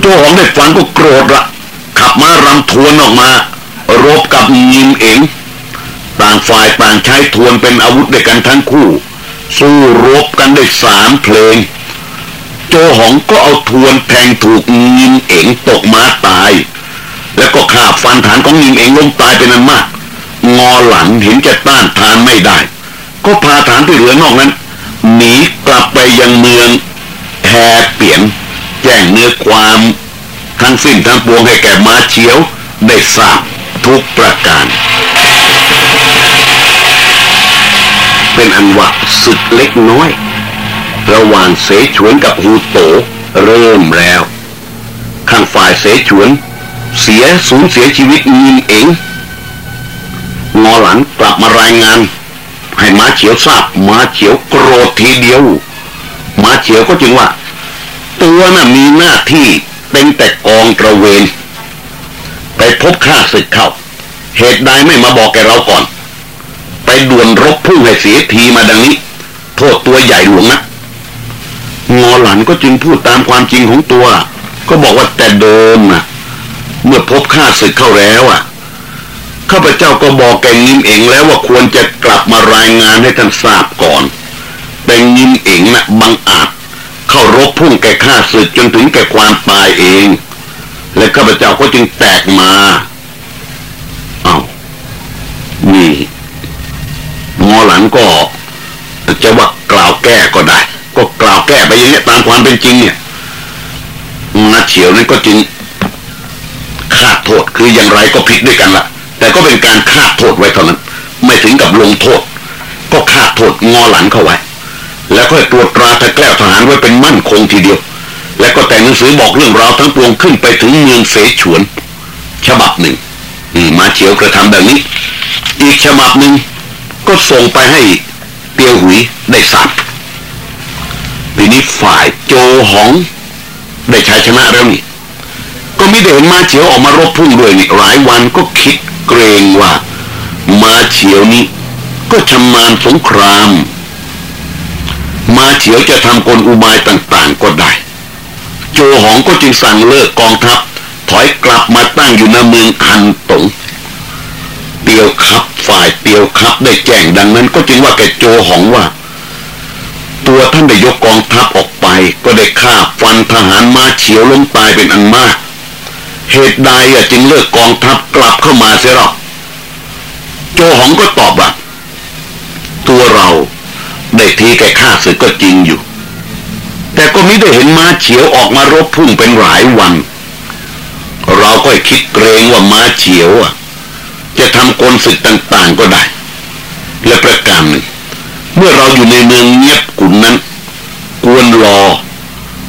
โจหองได้ฟังก็โกรธละขับม้ารำทวนออกมา รบกับยิมเองต่างฝ่ายต่างใช้ทวนเป็นอาวุธด้วยกันทั้งคู่ สู้รบกันได้สามเพลง โจหองก็เอาทวนแทงถูกยิมเองตกม้าตาย แล้วก็ขาบฟันฐานของยิมเองล้มตายเป็นอันมาก งอหลังเห็นจะต้านทานไม่ได้ ก็พาฐานที่เหลือนอกนั้นหนีกลับไปยังเมืองแฮเปียน แจ้งเนื้อความทั้งสิ้นทั้งปวงให้แก่มาเชียวได้ทราบทุกประการ เป็นอันว่าศึกเล็กน้อย ระหว่างเสฉวนกับฮูโตเริ่มแล้ว ข้างฝ่ายเสฉวน เสียสูญเสียชีวิตยินเองงอหลังกลับมารายงาน ให้ม้าเฉียวทราบม้าเฉียวโกรธทีเดียวม้าเฉียวก็จึงว่า ตัวน่ะมีหน้าที่เป็นแต่กองตระเวน ไปพบข้าศึกเข้า เหตุใดไม่มาบอกแกเราก่อน ไปด่วนรบพุ่งให้เสียทีมาดังนี้ โทษตัวใหญ่หลวงนะงอหลันก็จึงพูดตามความจริงของตัว ก็บอกว่าแต่เดิมนะเมื่อพบข้าศึกเข้าแล้วอะข้าพเจ้าก็บอกแกงิมเองแล้วว่าควรจะกลับมารายงานให้ท่านทราบก่อน แต่งิมเองนะ่ะบังอาจ เข้ารบพุ่งแก่ข้าศึกจนถึงแก่ความตายเอง และข้าพเจ้าก็จึงแตกมาเอา้านี่งอหลังก็จะว่ากล่าวแก้ก็ได้ ก็กล่าวแก้ไปอย่างนี้ตามความเป็นจริงเนี่ยมาเฉียวนั่นก็จึงคาดโทษคืออย่างไรก็ผิดด้วยกันละแต่ก็เป็นการคาดโทษไว้เท่านั้น ไม่ถึงกับลงโทษ ก็คาดโทษงอหลังเข้าไว้ แล้วก็ตรวจตราตะแกล้วทหารไว้เป็นมั่นคงทีเดียว แล้วก็แต่งหนังสือบอกเรื่องราวทั้งปวงขึ้นไปถึงเมืองเสฉวน ฉบับหนึ่งมาเฉียวกระทำแบบนี้ อีกฉบับหนึ่งก็ส่งไปให้เตียวหุยได้ทราบทีนี้ฝ่ายโจหอง ได้ชัยชนะแล้วนี่ก็ไม่ได้เห็นมาเฉียวออกมารบพุ่งด้วยนี่หลายวันก็คิดเกรงว่า มาเฉียวนี้ก็ชำนาญสงคราม มาเฉียวจะทำกลอุบายต่างๆก็ได้ โจหองก็จึงสั่งเลิกกองทัพ ถอยกลับมาตั้งอยู่ในเมืองฮันตงเตียวครับฝ่ายเตียวครับได้แจ้งดังนั้น ก็จึงว่าแกโจหองว่า ตัวท่านได้ยกกองทัพออกไป ก็ได้ฆ่าฟันทหารมาเฉียวล้มตายเป็นอันมาก เหตุใดจึงเลิกกองทัพกลับเข้ามาเสียหรอกโจหองก็ตอบว่าตัวเรา ได้ทีแก่ฆ่าศึกก็จริงอยู่ แต่ก็ไม่ได้เห็นม้าเฉียวออกมารบพุ่งเป็นหลายวัน เราก็คิดเกรงว่าม้าเฉียวอะ จะทำกลศึกต่างๆก็ได้ และประการหนึ่งเมื่อเราอยู่ในเมืองเงียบกุนนั้น กวนรอ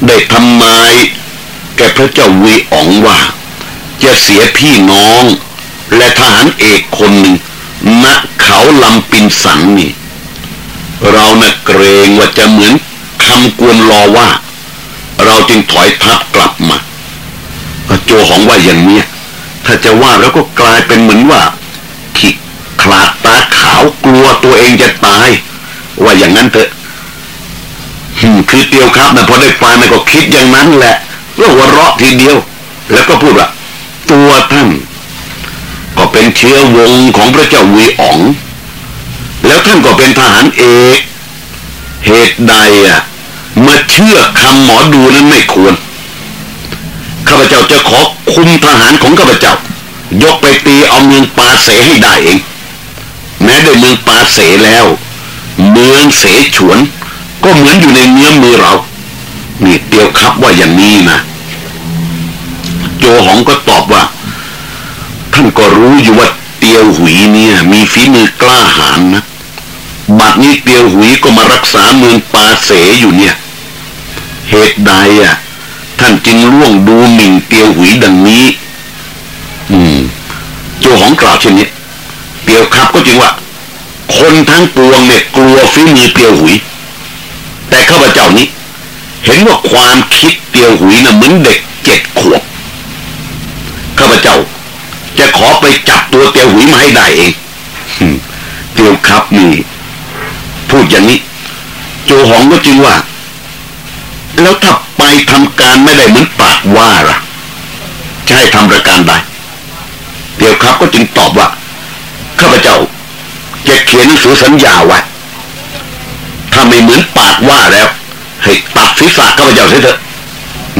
ได้ทำนายแก่พระเจ้าวีอ๋องว่า จะเสียพี่น้อง และทหารเอกคนหนึ่งณเขาลำปินสันนี่ เราเน่ะเกรงว่าจะเหมือนคำกวนรอว่า เราจึงถอยทัพกลับมาโจหองว่าอย่างเนี้ยถ้าจะว่าแล้วก็กลายเป็นเหมือนว่าขิกขลาดตาขาวกลัวตัวเองจะตาย ว่าอย่างนั้นเถอะคือเตียวครับนะพอได้ฟังนะก็คิดอย่างนั้นแหละก็หัวเราะทีเดียว แล้วก็พูดว่าตัวท่าน ก็เป็นเชื้อวงของพระเจ้าวีอ๋อง ท่านก็เป็นทหารเอก เหตุใดอะมาเชื่อคำหมอดูนั้นไม่ควร ข้าพเจ้าจะขอคุมทหารของข้าพเจ้า ยกไปตีเอาเมืองปาเสให้ได้เอง แม้ได้เมืองปาเสแล้ว เมืองเสฉวน ก็เหมือนอยู่ในเนื้อมือเรานี่เตียวครับว่าอย่างนี้นะโจหองก็ตอบว่า ท่านก็รู้อยู่ว่าเตียวหุยเนี่ย มีฝีมือกล้าหาญนะ บัดนี้เตียวหุยก็มารักษาเมืองปาเสอยู่เนี่ย เหตุใดอะ ท่านจึงล่วงดูหมิ่นเตียวหุยดังนี้ อืมโจหองกล่าวเช่นนี้เตียวครับก็จึงว่า คนทั้งปวงเนี่ยกลัวฝีมือเตียวหุย แต่ข้าพเจ้านี้ เห็นว่าความคิดเตียวหุยนะ่ะเหมือนเด็กเจ็ดขวบข้าพเจ้า จะขอไปจับตัวเตียวหุยมาให้ได้เองเตียวครับนี่ พูดอย่างนี้ โจหองก็จึงว่า แล้วถ้าไปทำการไม่ได้เหมือนปากว่าล่ะจะให้ทำประการใดเตียวครับก็จึงตอบว่าข้าพเจ้าจะเขียนหนังสือสัญญาไว้ถ้าไม่เหมือนปากว่าแล้ว ให้ตัดศีรษะข้าพเจ้าเสียเถอะ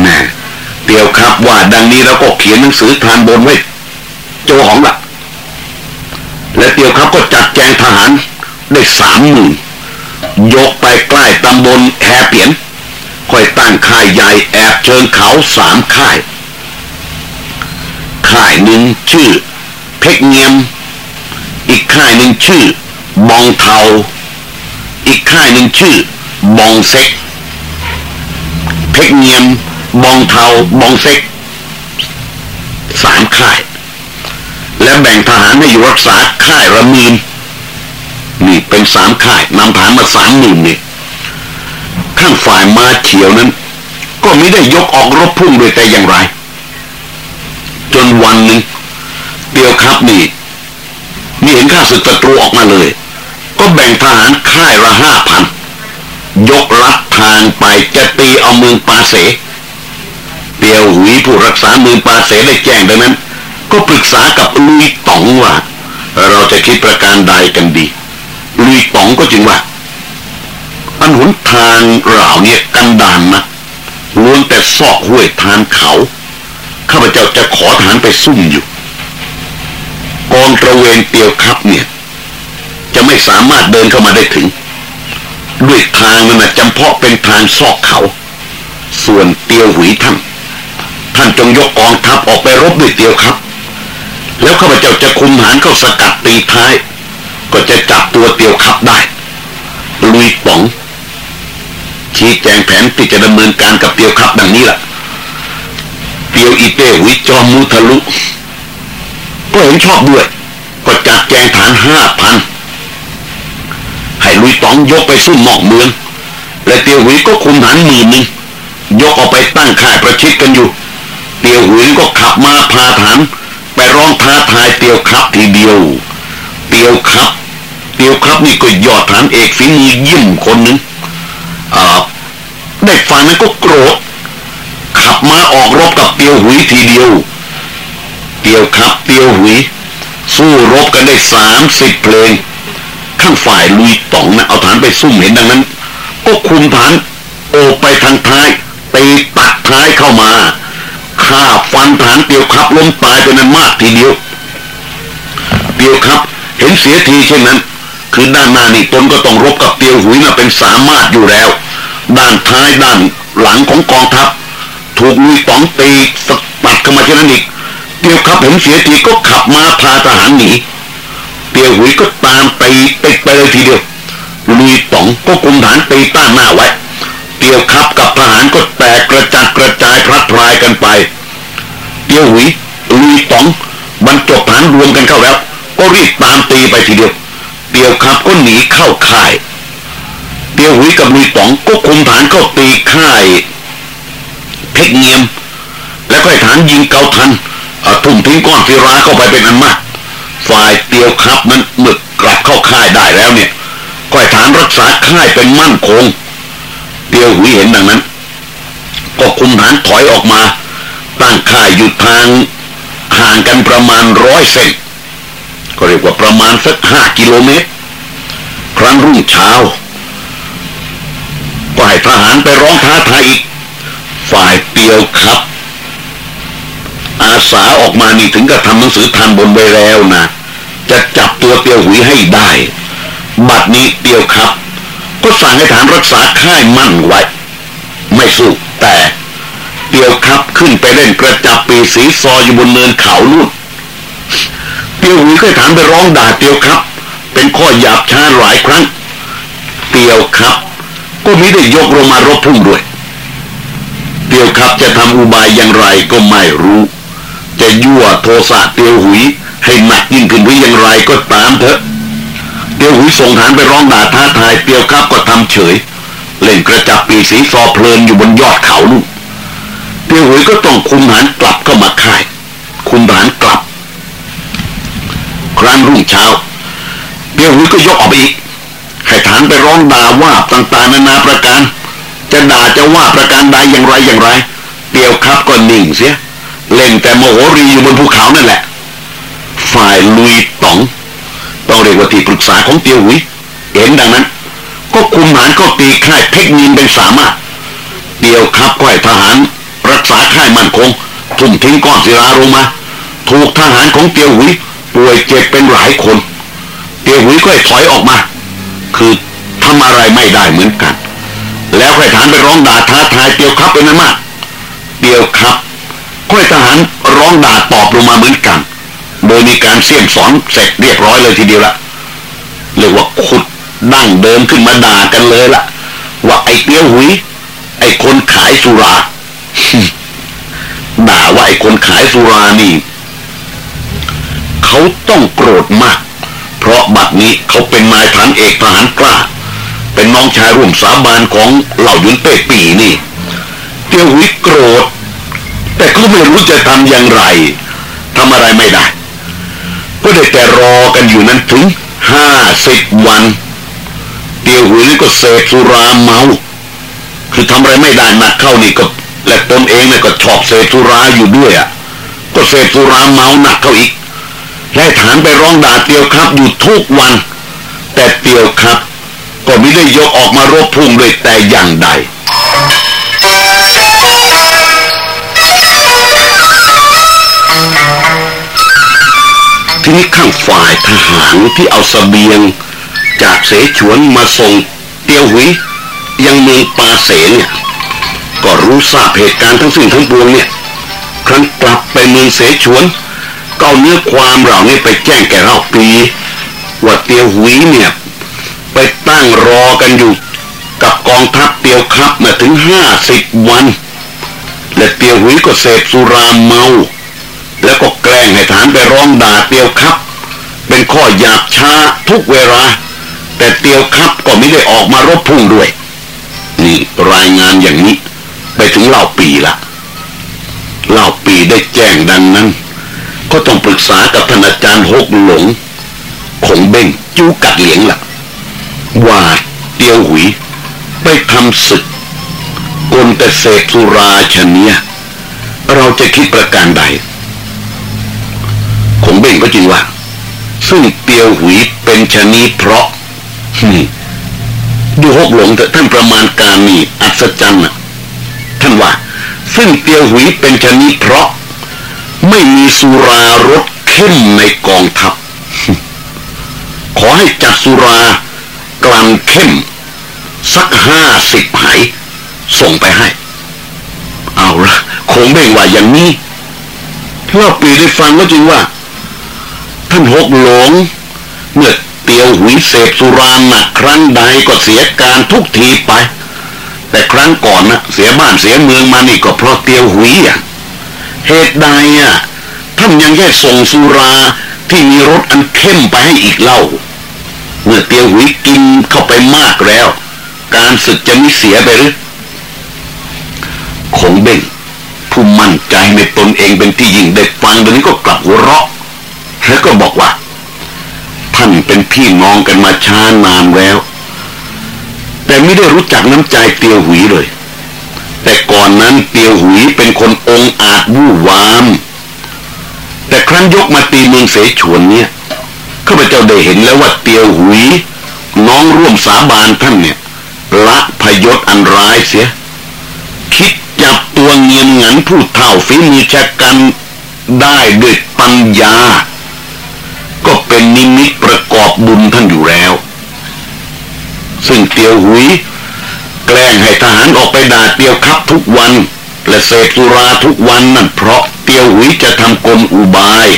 แน่เตียวครับว่าดังนี้แล้วก็เขียนหนังสือทานบนไว้โจหองละและเตียวครับก็จัดแจงทหารได้สามหมื่น ยกไปใกล้ตำบลแฮเปียนค่อยตั้งค่ายใหญ่แอบเชิงเขาสามค่าย ค่ายหนึ่งชื่อ เพกเงียม อีกค่ายหนึ่งชื่อบองเทา อีกค่ายหนึ่งชื่อบองเซ็ก เพกเงียมบองเทาบองเซ็กสามค่าย และแบ่งทหารให้อยู่รักษาค่ายระมีน นี่เป็นสามค่ายนำฐานมาสามหมื่นนี่ข้างฝ่ายมาเฉียวนั้น ก็ไม่ได้ยกออกรบพุ่งโดยแต่อย่างไร จนวันหนึ่งเดียวครับนี่นี่เห็นข้าศึกศัตรูออกมาเลย ก็แบ่งทหารค่ายละห้าพันยกรัดทางไปจะตีเอาเมืองปาเสเดียวหุยผู้รักษาเมืองปาเสได้แจ้งดังนั้น ก็ปรึกษากับลุยต๋องว่าเราจะคิดประการใดกันดี ลุยต๋องก็จึงว่าอันหนทางเหล่านี้กันดานนะล้วนแต่ซอกห้วยทานเขา ข้าพเจ้าจะขอฐานไปซุ่มอยู่กองตระเวนเตียวครับเนี่ย จะไม่สามารถเดินเข้ามาได้ถึง ด้วยทางนั้นนะจำเพาะเป็นทางซอกเขา ส่วนเตียวหุยท่านท่านจงยกกองทัพออกไปรบด้วยเตียวครับ แล้วข้าพเจ้าจะคุมฐานเข้าสกัดตีท้าย ก็จะจับตัวเตียวครับได้ลุยป๋องชี้แจงแผนที่จะดำเนินการกับเตียวครับดังนี้แหละเตียวอีเต้หุยจอมมูทะลุ ก็เห็นชอบด้วย ก็จัดแจงฐานห้าพันให้ลุยตองยกไปสู้นอกเมือง และเตียวหุยก็คุมฐานหมื่นหนึ่งยกออกไปตั้งค่ายประชิดกันอยู่ เตียวหุยก็ขับมาพาฐาน ไปร้องท้าทายเตียวครับทีเดียว เตียวครับ ตียวครับนี่ก็ยอดฐานเอกฝีมือยี่มคนหนึ่งได้ฟังนั้นก็โกรธขับมาออกรบกับเตียวหุยทีเดียว เตียวครับเตียวหุย สู้รบกันได้สามสิบเพลง ข้างฝ่ายลุยต๋องนะเอาฐานไปซุ่มเห็นดังนั้น ก็คุมฐานโอไปทางท้ายตีตัดท้ายเข้ามาฆ่าฟันฐานเตียวครับล้มตายเป็นนั้นมากทีเดียว เตียวครับเห็นเสียทีเช่นนั้น คือด้านหน้านี่ตนก็ต้องรบกับเตียวหุยนะเป็นสามารถอยู่แล้ว ด้านท้ายด้านหลังของกองทัพ ถูกลุยต๋องตีสตัดเข้ามาเช่นนั้นอีกเตียวครับเห็นเสียทีก็ขับมาพาทหารหนีเตียวหุยก็ตามตีติดไปเลยทีเดียวลุยต๋องก็กุมฐานตีต้านหน้าไว้เตียวครับกับทหารก็แตกกระจัดกระจายพลัดพรายกันไปเตียวหุยลุยต๋องบรรจบฐานรวมกันเข้าแล้ว ก็รีบตามตีไปทีเดียว เตียวครับก็หนีเข้าค่ายเตียวหุยกับลุยต๋องก็คุมฐานเข้าตีค่าย เพชรเงียม แล้วก็ให้ฐานยิงเกาทันเอาทุ่มทิ้งก้อนฟิราเข้าไปเป็นอันมาก ฝ่ายเตียวครับนั้นเมื่อกลับเข้าค่ายได้แล้วเนี่ยก็ให้ฐานรักษาค่ายเป็นมั่นคงเตียวหุยเห็นดังนั้น ก็คุมฐานถอยออกมา ตั้งค่ายอยู่ทางห่างกันประมาณร้อยเซน ก็เรียกว่าประมาณสักห้ากิโลเมตร ครั้งรุ่งเช้า ก็ให้ทหารไปร้องท้าทายอีก ฝ่ายเตียวครับ อาสาออกมานี่ถึงกับทำหนังสือทันบนไว้แล้วนะ จะจับตัวเตียวหุยให้ได้ บัดนี้เตียวครับ ก็สั่งให้ฐานรักษาค่ายมั่นไว้ ไม่สู้แต่เตียวครับขึ้นไปเล่นกระจับปีสีซออยู่บนเนินเขานู่น เตียวหุยก็ให้ฐานไปร้องด่าเตียวครับ เป็นข้อหยาบช้าหลายครั้ง เตียวครับ ก็มิได้ยกลงมารบพุ่งด้วย เตียวครับจะทำอุบายอย่างไรก็ไม่รู้ จะยั่วโทสะเตียวหุยให้หนักยิ่งขึ้นหรืออย่างไรก็ตามเถอะ เตียวหุยส่งฐานไปร้องด่าท้าทายเตียวครับก็ทำเฉย เล่นกระจับปีสีซอเพลินอยู่บนยอดเขานู่นเตียวหุยก็ต้องคุมฐานกลับเข้ามาค่าย คุมฐาน ครั้งรุ่งเช้าเตียวหุยก็ยกออกไปอีกให้ฐานไปร้องด่าว่าต่างๆนานาประการ จะด่าจะว่าประการใดอย่างไรอย่างไรเตียวครับก็นิ่งเสีย เล่นแต่โมโหรีอยู่บนภูเขานั่นแหละ ฝ่ายลุยต๋อง ต้องเรียกว่าที่ปรึกษาของเตียวหุยเห็นดังนั้น ก็คุมหารก็ตีค่ายเทคนินเป็นสามารถเตียวครับก็ให้ทหาร รักษาค่ายมั่นคง ทุ่มทิ้งก้อนศิลาลงมา ถูกทหารของเตียวหุย ป่วยเจ็บเป็นหลายคนเตียวหุยก็ให้ถอยออกมา คือทำอะไรไม่ได้เหมือนกัน แล้วค่อยทหารไปร้องด่าท้าทายเตียวครับเป็นมากเตียวครับค่อยทหารร้องด่าตอบลงมาเหมือนกัน โดยมีการเสี่ยมสอนเสร็จเรียบร้อยเลยทีเดียวละเรียกว่าขุดดั้งเดิมขึ้นมาด่ากันเลยละว่าไอ้เตียวหุย ไอ้คนขายสุราด่าว่าไอ้คนขายสุรานี่ เขาต้องโกรธมาก เพราะบัดนี้เขาเป็นนายฐานเอกทหารกล้า เป็นน้องชายร่วมสาบานของเหล่ายุนเป้ปีนี่เตียวหุยโกรธ แต่ก็ไม่รู้จะทำอย่างไรทำอะไรไม่ได้ ก็ได้แต่รอกันอยู่นั้นถึงห้าสิบวันเตียวหุยก็เสพสุราเมาคือทำอะไรไม่ได้หนักเข้านี่ก็และตนเองเนี่ยก็ชอบเสพสุราอยู่ด้วยอะก็เสพสุราเมาหนักเข้าอีก และฐานไปร้องด่าเตียวครับอยู่ทุกวัน แต่เตียวครับ ก็ไม่ได้ยกออกมารบพุ่งเลยแต่อย่างใดทีนี้ข้างฝ่ายทหารที่เอาสเสบียง จากเสฉวนมาส่งเตียวหุยยังเมืองปาเสเนี่ยก็รู้ทราบเหตุการณ์ทั้งสิ้นทั้งปวงเนี่ย ครั้นกลับไปเมืองเสฉวน ก็เอาเนื้อความเหล่านี้ไปแจ้งแก่เราปีว่าเตียวหุยเนี่ย ไปตั้งรอกันอยู่ กับกองทัพเตียวครับมาถึงห้าสิบวัน และเตียวหุยก็เสพสุราเมา แล้วก็แกล้งให้ฐานไปร้องด่าเตียวครับ เป็นข้อหยาบช้าทุกเวลา แต่เตียวครับก็ไม่ได้ออกมารบพุ่งด้วย นี่รายงานอย่างนี้ ไปถึงเล่าปีละเล่าปีได้แจ้งดังนั้น ก็ต้องปรึกษากับท่านอาจารย์หกหลงคงเบ้งจูกัดเหลียงละ่ะว่าเตียวหุย ไปทำศึกกลแต่เสกสุราชนเนียเราจะคิดประการใดคงเบ่งก็จริงว่า ซึ่งเตียวหุยเป็นชะนีเพราะดูหกหลงแต่ท่านประมาณการนี่อัศจรรย์นะท่านว่า ซึ่งเตียวหุยเป็นชะนีเพราะ ไม่มีสุรารสเข้มในกองทัพ ขอให้จัดสุรากลั่นเข้ม สักห้าสิบไหส่งไปให้ เอาละคงเบ่ว่าอย่างนี้เล่าปีได้ฟังก็จริงว่า ท่านหกหลงเมื่อเตียวหุยเสพสุราหนักครั้งใดก็เสียการทุกทีไป แต่ครั้งก่อนนะเสียบ้านเสียเมืองมานี่ก็เพราะเตียวหุยอะ เหตุใดอะท่านยังแค่ส่งสุราที่มีรสอันเข้มไปให้อีกเล่า เมื่อเตียวหุยกินเข้าไปมากแล้ว การศึกจะไม่เสียไปหรือคงเบ่งผู้มั่นใจในตนเองเป็นที่ยิ่งได้ฟังเดี๋ยวนี้ก็กลับหัวเราะ แล้วก็บอกว่า ท่านเป็นพี่น้องกันมาช้านานแล้ว แต่ไม่ได้รู้จักน้ำใจเตียวหุยเลย แต่ก่อนนั้นเตียวหุยเป็นคนองอาจวู่วาม แต่ครั้นยกมาตีเมืองเสฉวนเนี่ยข้าพเจ้าได้เห็นแล้วว่าเตียวหุย น้องร่วมสาบานท่านเนี่ยละพยศอันร้ายเสีย คิดจับตัวเงียนงันผู้เท่าฝีมือชะกันได้ด้วยปัญญา ก็เป็นนิมิตประกอบบุญท่านอยู่แล้ว ซึ่งเตียวหุย งให้ทหารออกไปด่าเตียวครับทุกวัน และเสพสุราทุกวันนั่นเพราะเตียวหุยจะทำกลมอุบาย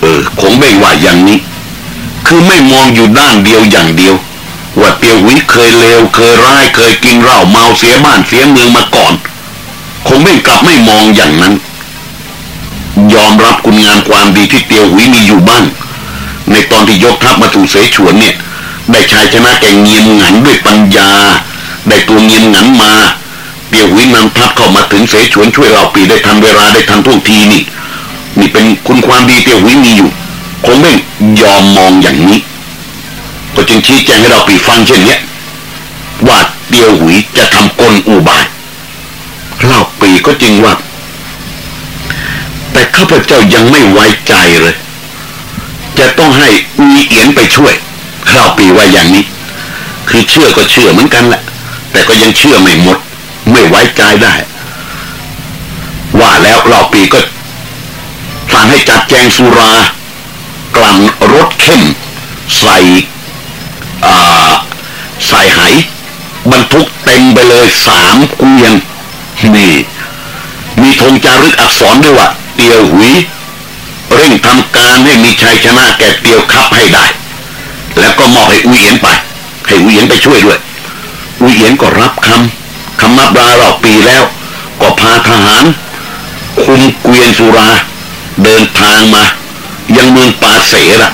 เออคงไม่ว่าอย่างนี้ คือไม่มองอยู่ด้านเดียวอย่างเดียว ว่าเตียวหุยเคยเลวเคยร้ายเคยกินเหล้าเมาเสียบ้านเสียเมืองมาก่อน คงไม่กลับไม่มองอย่างนั้น ยอมรับคุณงามความดีที่เตียวหุยมีอยู่บ้างในตอนที่ยกทัพมาถูเสฉวนเนี่ยได้ชัยชนะแก่เงียมหงันด้วยปัญญา ได้ตัวเงียมหงันมาเตียวหุยนำทัพเข้ามาถึงเสฉวนช่วยเราปีได้ทันเวลาได้ทันท่วงทีนี่ นี่เป็นคุณความดีเตียวหุยมีอยู่ คงไม่ยอมมองอย่างนี้ ก็จึงชี้แจงให้เราปีฟังเช่นเนี้ยว่าเตียวหุยจะทำกลอุบายเล่าปีก็จริงว่า แต่ข้าพเจ้ายังไม่ไว้ใจเลย จะต้องให้อุยเอียนไปช่วยเล่าปีว่าอย่างนี้ คือเชื่อก็เชื่อเหมือนกันแหละ แต่ก็ยังเชื่อไม่หมด ไม่ไว้ใจได้ ว่าแล้วเราปีก็สั่งให้จัดแจงสุรากลั่นรสเข้ม ใส่ใส่ไหบรรทุกเต็มไปเลยสามเกวียนนี่ มีธงจารึกอักษรด้วยว่าเตียวหุยเร่งทำการให้มีชัยชนะแก่เตียวคับให้ได้ แล้วก็มอบให้อุเอียนไป ให้อุเอียนไปช่วยด้วย อุเอียนก็รับคำคำนับราเราปีแล้ว ก็พาทหาร คุมเกวียนสุรา เดินทางมา ยังเมืองปาเสละ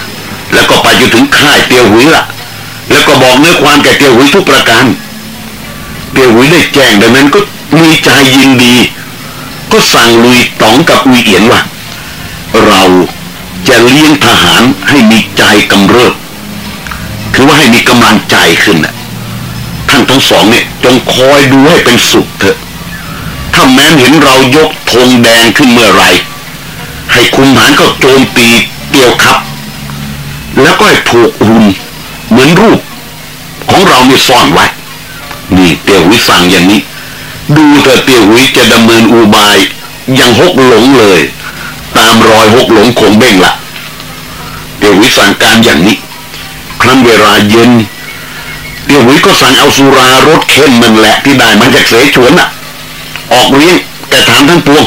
แล้วก็ไปจนถึงค่ายเตียวหุยละแล้วก็บอกเนื้อความแก่เตียวหุยทุกประการเตียวหุยได้แจ้งดังนั้นก็มีใจยินดี ก็สั่งลุยตองกับอุเอียนว่าเราจะเลี้ยงทหารให้มีใจกำเริบ คือว่าให้มีกำลังใจขึ้นน่ะ ท่านทั้งสองเนี่ยจงคอยดูให้เป็นสุขเถอะ ถ้าแม้นเห็นเรายกธงแดงขึ้นเมื่อไรให้คุมหารก็โจมตีเตียวครับ แล้วก็ให้ผูกหุ่นเหมือนรูป ของเรานี่ซ่อนไว้ นี่เตียววิสั่งอย่างนี้ ดูเถอะเตียววิจะดำเนินอุบายยังหกหลงเลย ตามรอยหกหลงคงเบ่งละเตียววิสั่งการอย่างนี้ ครั้นเวลาเย็น เตียววิก็สั่งเอาสุรารสเข้มมันแหละที่ได้มันจากเสฉวนอะออกเลี้ยงแกถามทั้งปวง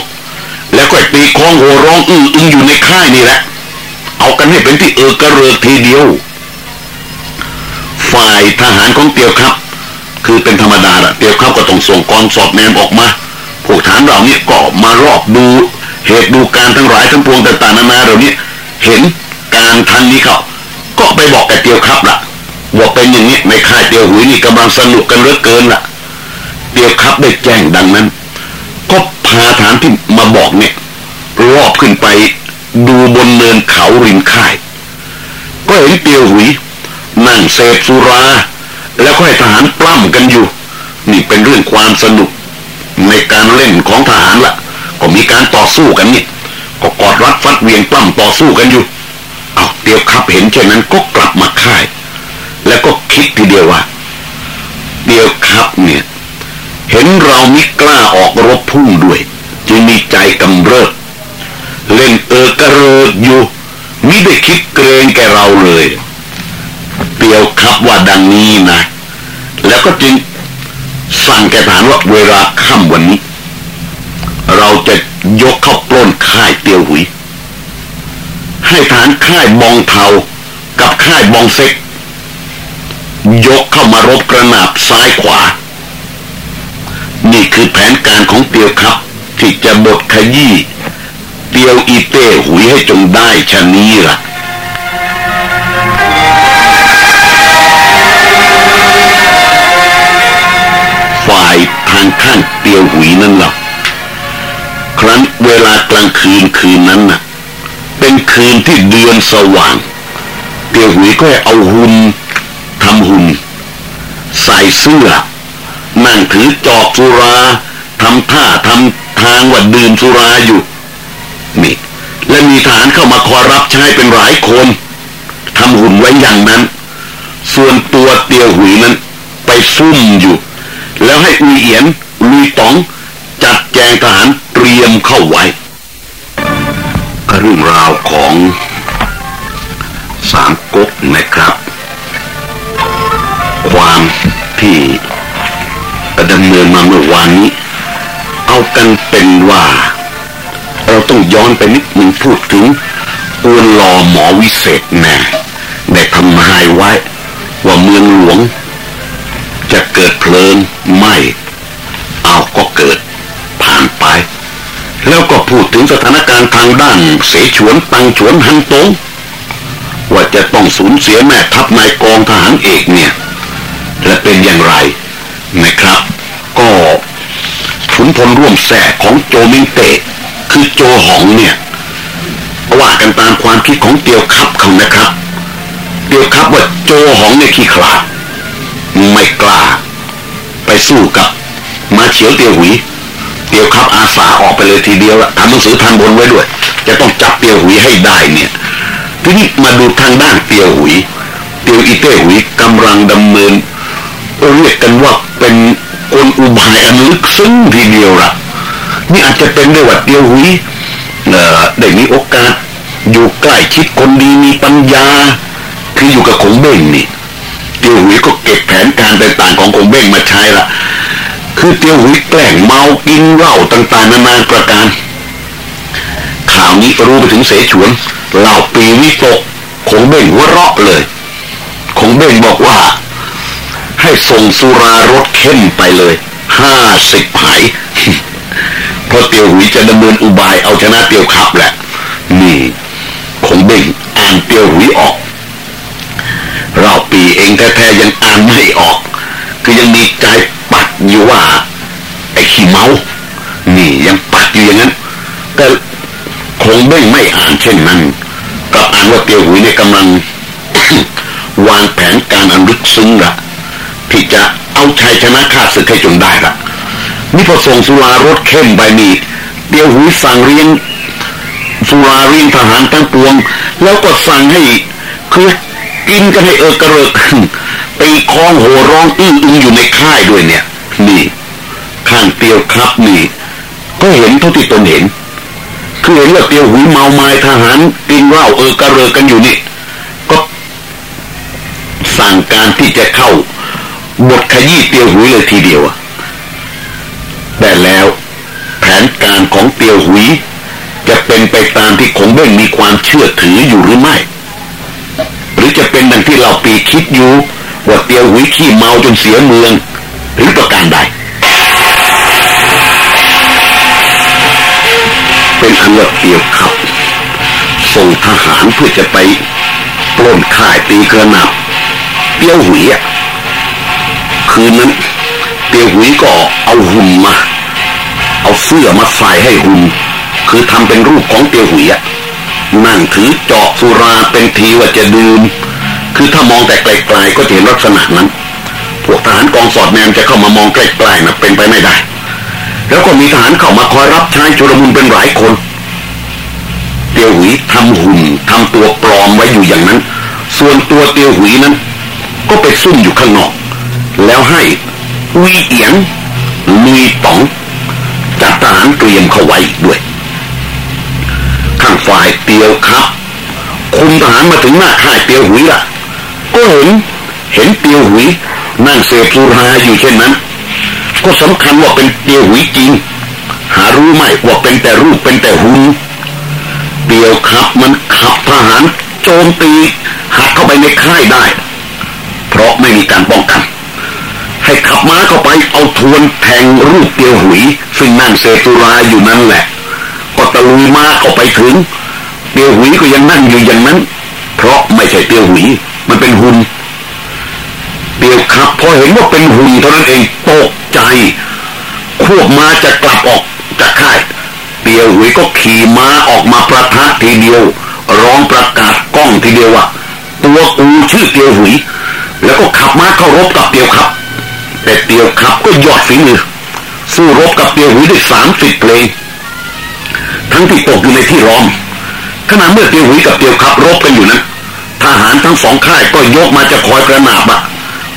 แล้วก็ตีคองโหร้องอื้ออึงอยู่ในค่ายนี่แหละ เอากันให้เป็นที่เออกระเริกทีเดียว ฝ่ายทหารของเตียวครับ คือเป็นธรรมดาละเตียวครับก็ต้องส่งกองสอบแนมออกมาพวกฐานเราเนี่ยก็มารอบดูเหตุดูการทั้งหลายทั้งปวงต่างๆนานาเรานี่เห็นการทันนี้เขาก็ไปบอกกับเตียวครับล่ะ ว่าเป็นอย่างนี้ในค่ายเตียวหุยนี่กำลังสนุกกันเหลือเกินล่ะเตียวครับได้แจ้งดังนั้น ก็พาฐานที่มาบอกเนี่ยรอบขึ้นไปดูบนเนินเขาริมค่าย ก็เห็นเตียวหุยนั่งเสพสุรา แล้วก็ให้ทหารปล้ำกันอยู่ นี่เป็นเรื่องความสนุก ในการเล่นของทหารล่ะ ก็มีการต่อสู้กันนี่ก็กอดรัดฟัดเวียงปล้ำต่อสู้กันอยู่ เอาเตียวครับเห็นเช่นนั้นก็กลับมาค่าย แล้วก็คิดทีเดียวว่าเตียวครับเนี่ย เห็นเรามิกล้าออกรบพุ่งด้วย จึงมีใจกำเริบเล่นเออกระเริกอยู่มิได้คิดเกรงแกเราเลยเตียวครับว่าดังนี้นะ แล้วก็จึงสั่งแกฐานว่าเวลาค่ำวันนี้ เราจะยกเข้าปล้นค่ายเตียวหุย ให้ฐานค่ายบองเทากับค่ายบองเซ็ก ยกเข้ามารบกระนาบซ้ายขวา นี่คือแผนการของเตียวครับ ที่จะบดขยี้เตียวอีเต้หุยให้จงได้ชะนี้ล่ะฝ่ายทางข้างเตียวหุยนั่นหรอครั้นเวลากลางคืนคืนนั้นน่ะ เป็นคืนที่เดือนสว่าง เตียวหุยก็เอาหุ่น ทำหุ่น ใส่เสื้อ นั่งถือจอกสุราทำท่าทำทางว่าดื่มสุราอยู่ นี่ และมีฐานเข้ามาคอยรับใช้เป็นหลายคนทำหุ่นไว้อย่างนั้น ส่วนตัวเตียวหุยนั้น ไปซุ่มอยู่ แล้วให้อุยเอียนลุยต๋อง จัดแจงทหารเตรียมเข้าไว้เรื่องราวของสามก๊กนะครับ ดำเนินมาเมื่อวานนี้ เอากันเป็นว่า เราต้องย้อนไปนิดหนึ่งพูดถึงอวนรอหมอวิเศษแน่ได้ทำนายไว้ ว่าเมืองหลวง จะเกิดเพลิงไหมเอาก็เกิดผ่านไป แล้วก็พูดถึงสถานการณ์ทางด้าน เสฉวนตังฉวนฮันตงว่าจะต้องสูญเสียแม่ทัพนายกองทหารเอกเนี่ย และเป็นอย่างไร นะครับ ก็ขุนพลร่วมแสของโจมิงเตะคือโจหองเนี่ยว่ากันตามความคิดของเตียวคับเขานะครับ เตียวคับว่าโจหองเนี่ยขี้ขลาดไม่กล้า ไปสู้กับมาเฉียวเตียวหุยเตียวครับอาสาออกไปเลยทีเดียวละทำหนังสือทันบนไว้ด้วย จะต้องจับเตียวหุยให้ได้เนี่ยทีนี้มาดูทางด้านเตียวหุย เตียวอีเต้หุยกำลังดำเนิน เรียกกันว่าเป็นกลอุบายอันลึกซึ้งทีเดียวละนี่อาจจะเป็นด้วยว่าเตียวหุยได้มีโอกาส อยู่ใกล้ชิดคนดีมีปัญญา คืออยู่กับขงเบ้งนี่เตียวหุยก็เก็บแผนการต่างๆของขงเบ้งมาใช้ละคือเตียวหุยแกล้งเมากินเหล้าต่างๆนานาประการ ข่าวนี้รู้ไปถึงเสฉวนเหล่าปีวิตกคงเบ่งหัวเราะเลย คงเบ่งบอกว่า ให้ส่งสุรารถเข้มไปเลยห้าสิบหายเพราะเตียวหุยจะดำเนินอุบายเอาชนะเตียวขับแหละ นี่คงเบ่งอ่านเตียวหุยออก เราปีเองแท้ๆยังอ่านไม่ออก คือยังมีใจปัดอยู่ว่า ไอ้ขี้เมา นี่ยังปัดอยู่อย่างนั้น แต่คงเบ่งไม่อ่านเช่นนั้นก็อ่านว่าเตียวหุยเนี่ยกำลัง วางแผนการอันลึกซึ้งล่ะ ที่จะเอาชัยชนะข้าศึกให้จนได้ละนี่พอส่งสุรารถเข้มไปนี่เตียวหุยสั่งเรียนสุราเรียนทหารทั้งปวง แล้วก็สั่งให้คือกินกันให้เออกระเริกตีคล้องโหร้องอื้ออึงอยู่ในค่ายด้วยเนี่ย นี่ ข้างเตียวครับนี่ ก็เห็นเท่าที่ตนเห็น คือเห็นว่าเตียวหุยเมาไม้ทหารกินเหล้าเออกระเริกกันอยู่นี่ ก็สั่งการที่จะเข้า บทขยี้เตียวหุยเลยทีเดียวแต่แล้วแผนการของเตียวหุย จะเป็นไปตามที่คงเบ้งมีความเชื่อถืออยู่หรือไม่ หรือจะเป็นดังที่เราปีคิดอยู่ว่าเตียวหุยขี้เมาจนเสียเมือง หรือประการใดเป็นอันว่าเตียวขับส่งทหารเพื่อจะไปปล้นข่ายตีกระหนับเตียวหุยอะ คืนนั้น เตียวหุยก็เอาหุ่นมา เอาเสื้อมาใส่ให้หุ่นคือทำเป็นรูปของเตียวหุยอะนั่งถือเจอกสุราเป็นทีว่าจะดื่มคือถ้ามองแต่ไกลๆก็จะเห็นลักษณะนั้น พวกทหารกองสอดแนมจะเข้ามามองใกล้ๆนะเป็นไปไม่ได้ แล้วก็มีทหารเข้ามาคอยรับใช้ชุลมุนเป็นหลายคนเตียวหุยทำหุ่นทำตัวปลอมไว้อยู่อย่างนั้น ส่วนตัวเตียวหุยนั้น ก็ไปซุ่มอยู่ข้างนอก แล้วให้วีเอียงลุยต๋องจัดทหารเตรียมเข้าไว้ด้วยข้างฝ่ายเตียวครับ คุมทหารมาถึงหน้าค่ายเตียวหุยละก็เห็นเห็นเตียวหุยนั่งเสพสุราอยู่เช่นนั้น ก็สำคัญว่าเป็นเตียวหุยจริง หารู้ไหมว่าเป็นแต่รูปเป็นแต่หุ่นเตียวครับมันขับทหารโจมตีหักเข้าไปในค่ายได้ เพราะไม่มีการป้องกัน ให้ขับม้าเข้าไปเอาทวนแทงรูปเตียวหุย ซึ่งนั่งเสพสุราอยู่นั่นแหละก็ตะลุยม้าเข้าไปถึง เตียวหุยก็ยังนั่งอยู่อย่างนั้น เพราะไม่ใช่เตียวหุย มันเป็นหุ่นเตียวครับพอเห็นว่าเป็นหุ่นเท่านั้นเองตกใจ ควบม้าจะกลับออกจากค่ายเตียวหุยก็ขี่ม้าออกมาประทะทีเดียว ร้องประกาศกล้องทีเดียวว่าตัวกูชื่อเตียวหุย แล้วก็ขับม้าเข้ารบกับเตียวครับ แต่เตียวครับก็ยอดฝีมือสู้รบกับเตียวหุยได้สามสิบเพลง ทั้งที่ตกอยู่ในที่ร้อนขณะเมื่อเตียวหุยกับเตียวขับรบกันอยู่นั้นทหารทั้งสองค่ายก็ยกมาจะคอยกระนาบอะ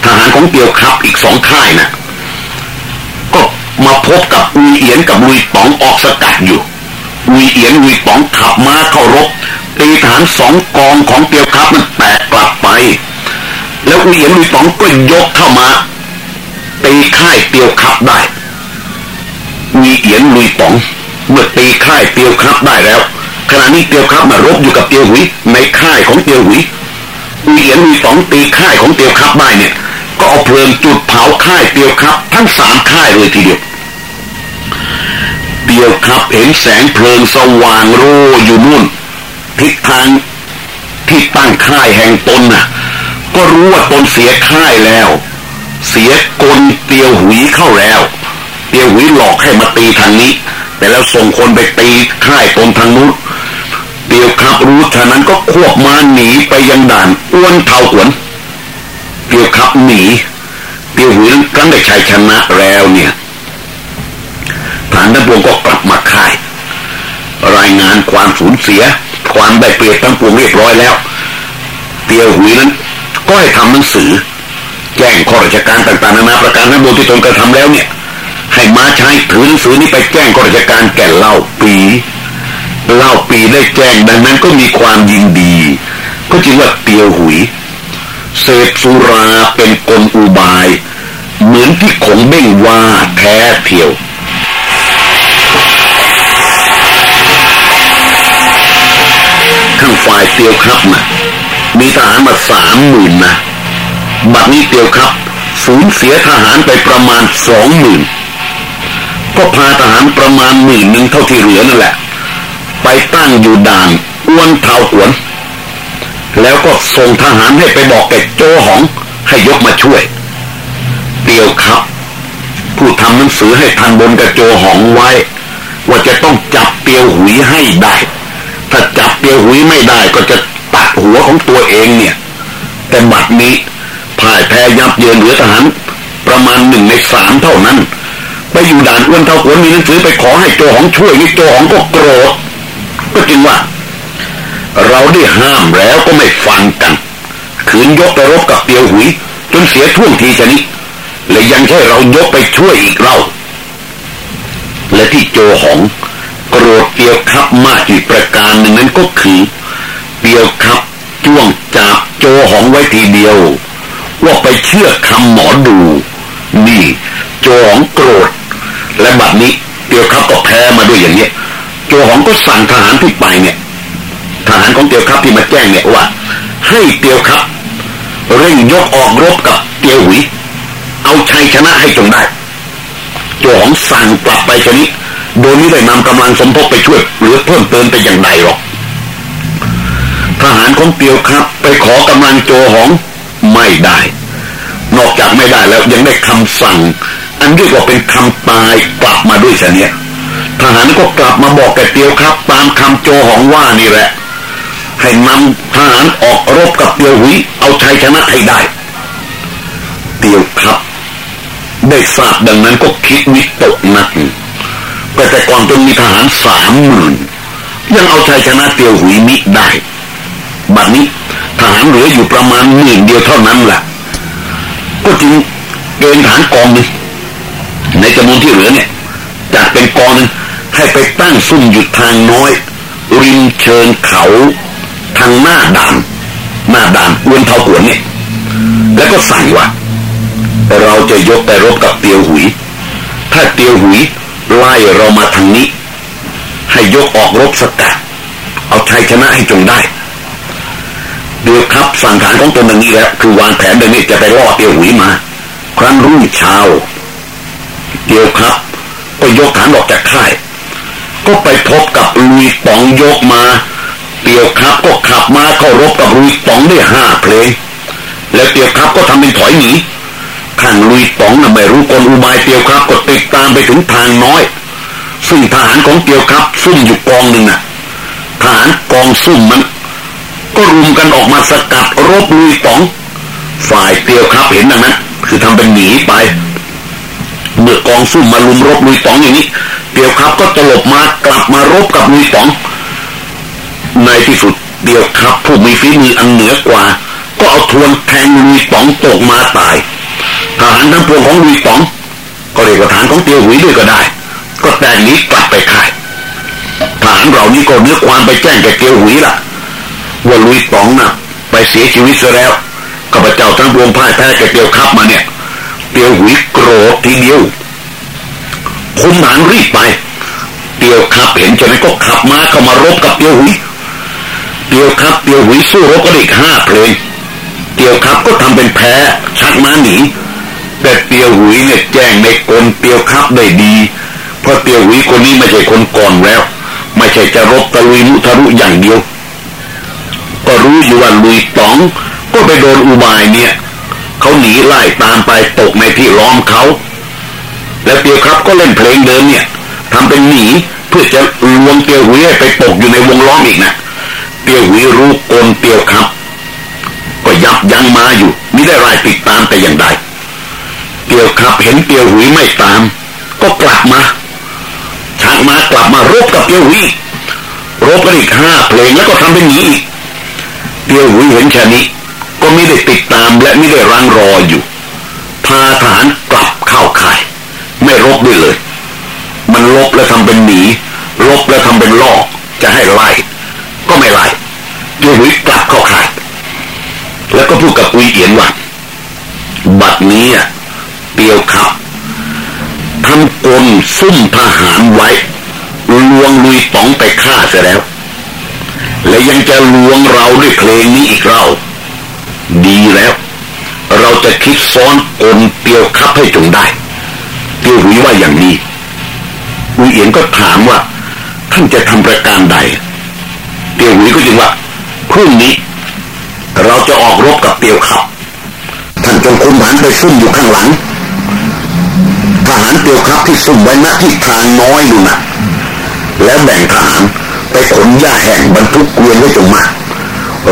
ทหารของเตียวขับอีกสองค่ายนะก็มาพบกับอุยเอียนกับลุยต๋องออกสกัดอยู่อุยเอียนลุยต๋องขับมาเข้ารบตีฐานสองกองของเตียวขับมันแตกกลับไป แล้วอุยเอียนลุยต๋องก็ยกเข้ามา ตีค่ายเตียวขับได้อุยเอียนลุยต๋อง เมื่อตีค่ายเตียวครับได้แล้ว ขณะนี้เตียวครับมารบอยู่กับเตียวหุยในค่ายของเตียวหุยมีเอียนมีสองตีค่ายของเตียวครับได้เนี่ย ก็เอาเพลิงจุดเผาค่ายเตียวครับ ทั้งสามค่ายเลยทีเดียวเตียวครับเห็นแสงเพลิงสว่างโรอยู่นู่นทิศทางที่ตั้งค่ายแห่งตนน่ะ ก็รู้ว่าตนเสียค่ายแล้ว เสียกลเตียวหุยเข้าแล้วเตียวหุยหลอกให้มาตีทางนี้ แต่แล้วส่งคนไปตีค่ายตนทางนู้นเดียวครับรู้ฉะนั้นก็ควบมาหนีไปยังด่านอ้วนเท่าขวนเดียวครับหนีเตียวหุยครั้งได้ชัยชนะแล้วเนี่ยฐานทั้งปวงก็กลับมาค่าย รายงานความสูญเสีย ความได้เปรียบทั้งปวงเรียบร้อยแล้ว เตียวหุยนั้นก็ให้ทำหนังสือ แจ้งข้อราชการต่างๆนานาประการทั้งปวงที่ตนกระทำแล้วเนี่ย ให้มาใช้ถือหนังสือนี้ไปแจ้งข้อราชการแก่เล่าปีเล่าปีได้แจ้งดังนั้นก็มีความยินดี ก็จึงว่าเตียวหุยเสพสุราเป็นกลอุบาย เหมือนที่ขงเบ้งว่าแท้เทียวข้างฝ่ายเตียวครับนะมีทหารมาสามหมื่นนะ บัดนี้เตียวครับสูญเสียทหารไปประมาณสองหมื่นก็พาทหารประมาณหมื่นหนึ่งเท่าที่เหลือนั่นแหละ ไปตั้งอยู่ด่านอ้วนเท้าขวน แล้วก็ส่งทหารให้ไปบอกแกโจหองให้ยกมาช่วย เตียวครับ ผู้ทำหนังสือให้ทันบนกระโจหองไว้ ว่าจะต้องจับเตียวหุยให้ได้ ถ้าจับเตียวหุยไม่ได้ก็จะตัดหัวของตัวเองเนี่ย แต่บัดนี้ พ่ายแพ้ยับเยินเหลือทหารประมาณหนึ่งในสามเท่านั้น ไปอยู่ด่านอ้วนเท่าขวนมีหนังสือไปขอให้โจหองช่วยนี่โจหองก็โกรธก็จริงว่า เราได้ห้ามแล้วก็ไม่ฟังกัน ขืนยกไปรบกับเตียวหุย จนเสียท่วงทีชนิดและยังใช่เรายกไปช่วยอีกเราและที่โจหองโกรธเตียวครับมากอีกประการหนึ่งนั้นก็คือเตียวครับจ้วงจับโจหองไว้ทีเดียว ว่าไปเชื่อคำหมอดู นี่โจหองโกรธ และบัดนี้เตียวครับก็แพ้มาด้วยอย่างนี้โจหองก็สั่งทหารที่ไปเนี่ย ทหารของเตียวครับที่มาแจ้งเนี่ยว่า ให้เตียวครับ เร่งยกออกรบกับเตียวหุยเอาชัยชนะให้จงได้โจหองสั่งกลับไปชนิดโดยไม่ได้นำกำลังสมทบไปช่วยหรือเพิ่มเติมไปอย่างใดหรอกทหารของเตียวครับ ไปขอกำลังโจหอง ไม่ได้ นอกจากไม่ได้แล้วยังได้คำสั่ง อันเรียกว่าเป็นคำตายกลับมาด้วยเช่นนี้ทหารก็กลับมาบอกแกเตียวครับ ตามคำโจหองว่านี่แหละ ให้นำทหารออกรบกับเตียวหุยเอาชัยชนะให้ได้ เตียวครับ ได้ทราบดังนั้นก็คิดวิตกนักแต่แต่ก่อนจนมีทหารสามหมื่นยังเอาชัยชนะเตียวหุยมิได้ บัดนี้ ทหารเหลืออยู่ประมาณหมื่นเดียวเท่านั้นแหละก็จึงเกณฑ์ทหารกองหนึ่งในจำนวนที่เหลือเนี่ยจัดเป็นกองหนึ่งให้ไปตั้งซุ่มอยู่ทางน้อย ริมเชิงเขา ทางหน้าด่านหน้าด่านอ้วนเท่าหัวเนี่ยแล้วก็สั่งว่าเราจะยกไปรบกับเตียวหุย ถ้าเตียวหุยไล่เรามาทางนี้ ให้ยกออกรบสกัดเอาชัยชนะให้จงได้ ดี๋ยวครับสั่งฐานของตนอย่างนี้แล้วคือวางแผนเดินนี้จะไปล่อเตียวหุยมา ครั้นรุ่งเช้าเดียวครับ ก็ยกฐานออกจากค่าย ก็ไปพบกับลุยปองยกมาเตียวครับก็ขับมาเข้ารบกับลุยตองได้ห้าเพลงแล้วเตียวครับก็ทำเป็นถอยหนีข้างลุยตองน่ะไม่รู้กลอุบายเตียวครับก็ติดตามไปถึงทางน้อย ซึ่งทหารของเตียวครับซุ่มอยู่กองหนึ่งน่ะทหารกองซุ่มมัน ก็รุมกันออกมาสกัดรบลุยตอง ฝ่ายเตียวครับเห็นดังนั้นคือทำเป็นหนีไป เมื่อกองซุ่มมาลุมรบลุยตองอย่างนี้เตียวครับก็ตลบมากลับมารบกับลุยตอง ในที่สุดเดียวครับผู้มีฝีมืออันเหนือกว่า ก็เอาทวนแทงลุยตองตกมาตายทหารทั้งปวงของลุยตอง ก็เรียกว่าฐานของเตียวหุยด้วยก็ได้ ก็แตกนี้กลับไปค่ายทหารเหล่านี้ก็เนื้อความไปแจ้งแกเตียวหุยล่ะ ว่าลุยตองน่ะ ไปเสียชีวิตซะแล้วข้าพเจ้าทั้งปวงพ่ายแพ้แกเตียวครับมาเนี่ยเตียวหุยโกรธทีเดียวคุมหานรีบไปเตียวครับเห็นฉะนั้นก็ขับมาเข้ามารบกับเตียวหุยเตียวครับเตียวหุยสู้รบกันอีกห้าเพลงเตียวครับก็ทำเป็นแพ้ชักม้าหนีแต่เตียวหุยเนี่ยแจ้งในกลเตียวครับได้ดี เพราะเตียวหุยคนนี้ไม่ใช่คนก่อนแล้ว ไม่ใช่จะรบตะลุยมุทะลุอย่างเดียว ก็รู้อยู่ว่าลุยต๋อง ก็ไปโดนอุบายเนี่ยเขาหนีไล่ตามไปตกในที่ล้อมเขา แล้วเตียวครับก็เล่นเพลงเดิมเนี่ยทำเป็นหนีเพื่อจะลวงเตียวหุยไปตกอยู่ในวงล้อมอีกนะเตียวหุยรู้กลเตียวครับ ก็ยับยั้งมาอยู่มิได้ไล่ติดตามแต่อย่างใดเตียวครับเห็นเตียวหุยไม่ตาม ก็กลับมาชักมากลับมารบกับเตียวหุยรบกันอีกห้าเพลงแล้วก็ทำเป็นหนีอีก เตียวหุยเห็นชานี้ ก็ไม่ได้ติดตามและไม่ได้รังรออยู่ พาทหารกลับเข้าค่าย ไม่รบด้วยเลย มันลบแล้วทำเป็นหนีลบแล้วทำเป็นล่อจะให้ไล่ก็ไม่ไล่เตียวหุยกลับเข้าค่าย แล้วก็พูดกับอุยเอียนว่าบัดนี้อะเตียวครับทำกลมซุ่มทหารไว้ลวงลุยต๋องไปฆ่าเสียแล้ว และยังจะลวงเราด้วยเพลงนี้อีกเราดีแล้ว เราจะคิดซ้อนกลเตียวคับให้จงได้เตียวหุยว่าอย่างนี้อุยเอียนก็ถามว่าท่านจะทำประการใดเตียวหุยก็จึงว่าพรุ่งนี้ เราจะออกรบกับเตียวขับท่านจงคุมทหารไปซุ่มอยู่ข้างหลังทหารเตียวครับที่ซุ่มไว้ณที่ทางน้อยอยู่นะแล้วแบ่งทหาร ไปขนหญ้าแห้งบรรทุกเกวียนไว้จงมา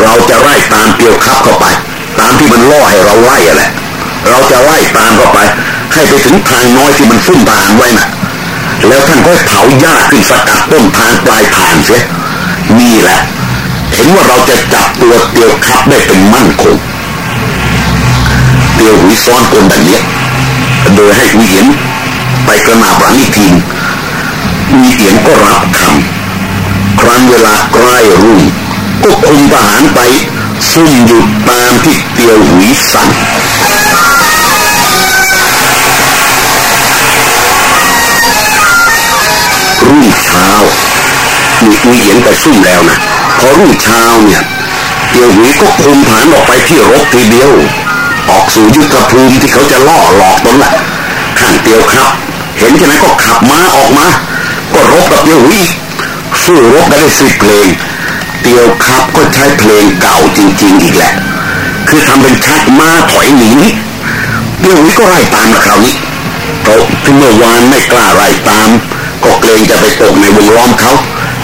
เราจะไล่ตามเตียวครับเข้าไป ตามที่มันล่อให้เราไล่อะแหละเราจะไล่ตามเข้าไป ให้ไปถึงทางน้อยที่มันซุ่มทหารไว้น่ะ แล้วท่านก็เผาหญ้าขึ้นสกัดต้นทางปลายทางเสียนี่แหละเห็นว่าเราจะจับตัวเตียวครับได้เป็นมั่นคงเตียวหุยซ้อนกลแบบนี้โดยให้อุยเอียนไปกระนาบหลังอีกทีอุยเอียนก็รับคำ ครั้นเวลาใกล้รุ่งก็คุมทหารไปซุ่มอยู่ตามที่เตียวหุยสั่งรุ่งเช้ามีอุยเอียนไปซุ่มแล้วนะพอรุ่งเช้าเนี่ยเตียวหุยก็คุมทหารออกไปที่รบทีเดียวออกสู่ยุทธภูมิที่เขาจะล่อหลอกตนแหละข้างเตียวครับ เห็นใช่ไหมก็ขับม้าออกมา ก็รบกับเตียวหุย สู้รบกันได้สิบเพลง เตียวครับก็ใช้เพลงเก่าจริง ๆ อีกแหละ คือทำเป็นชักมาถอยหนีเตียวหุยก็ไล่ตามนะคราวนี้เขาที่เมื่อวานไม่กล้าไล่ตาม ก็เกรงจะไปตกในวงล้อมเขา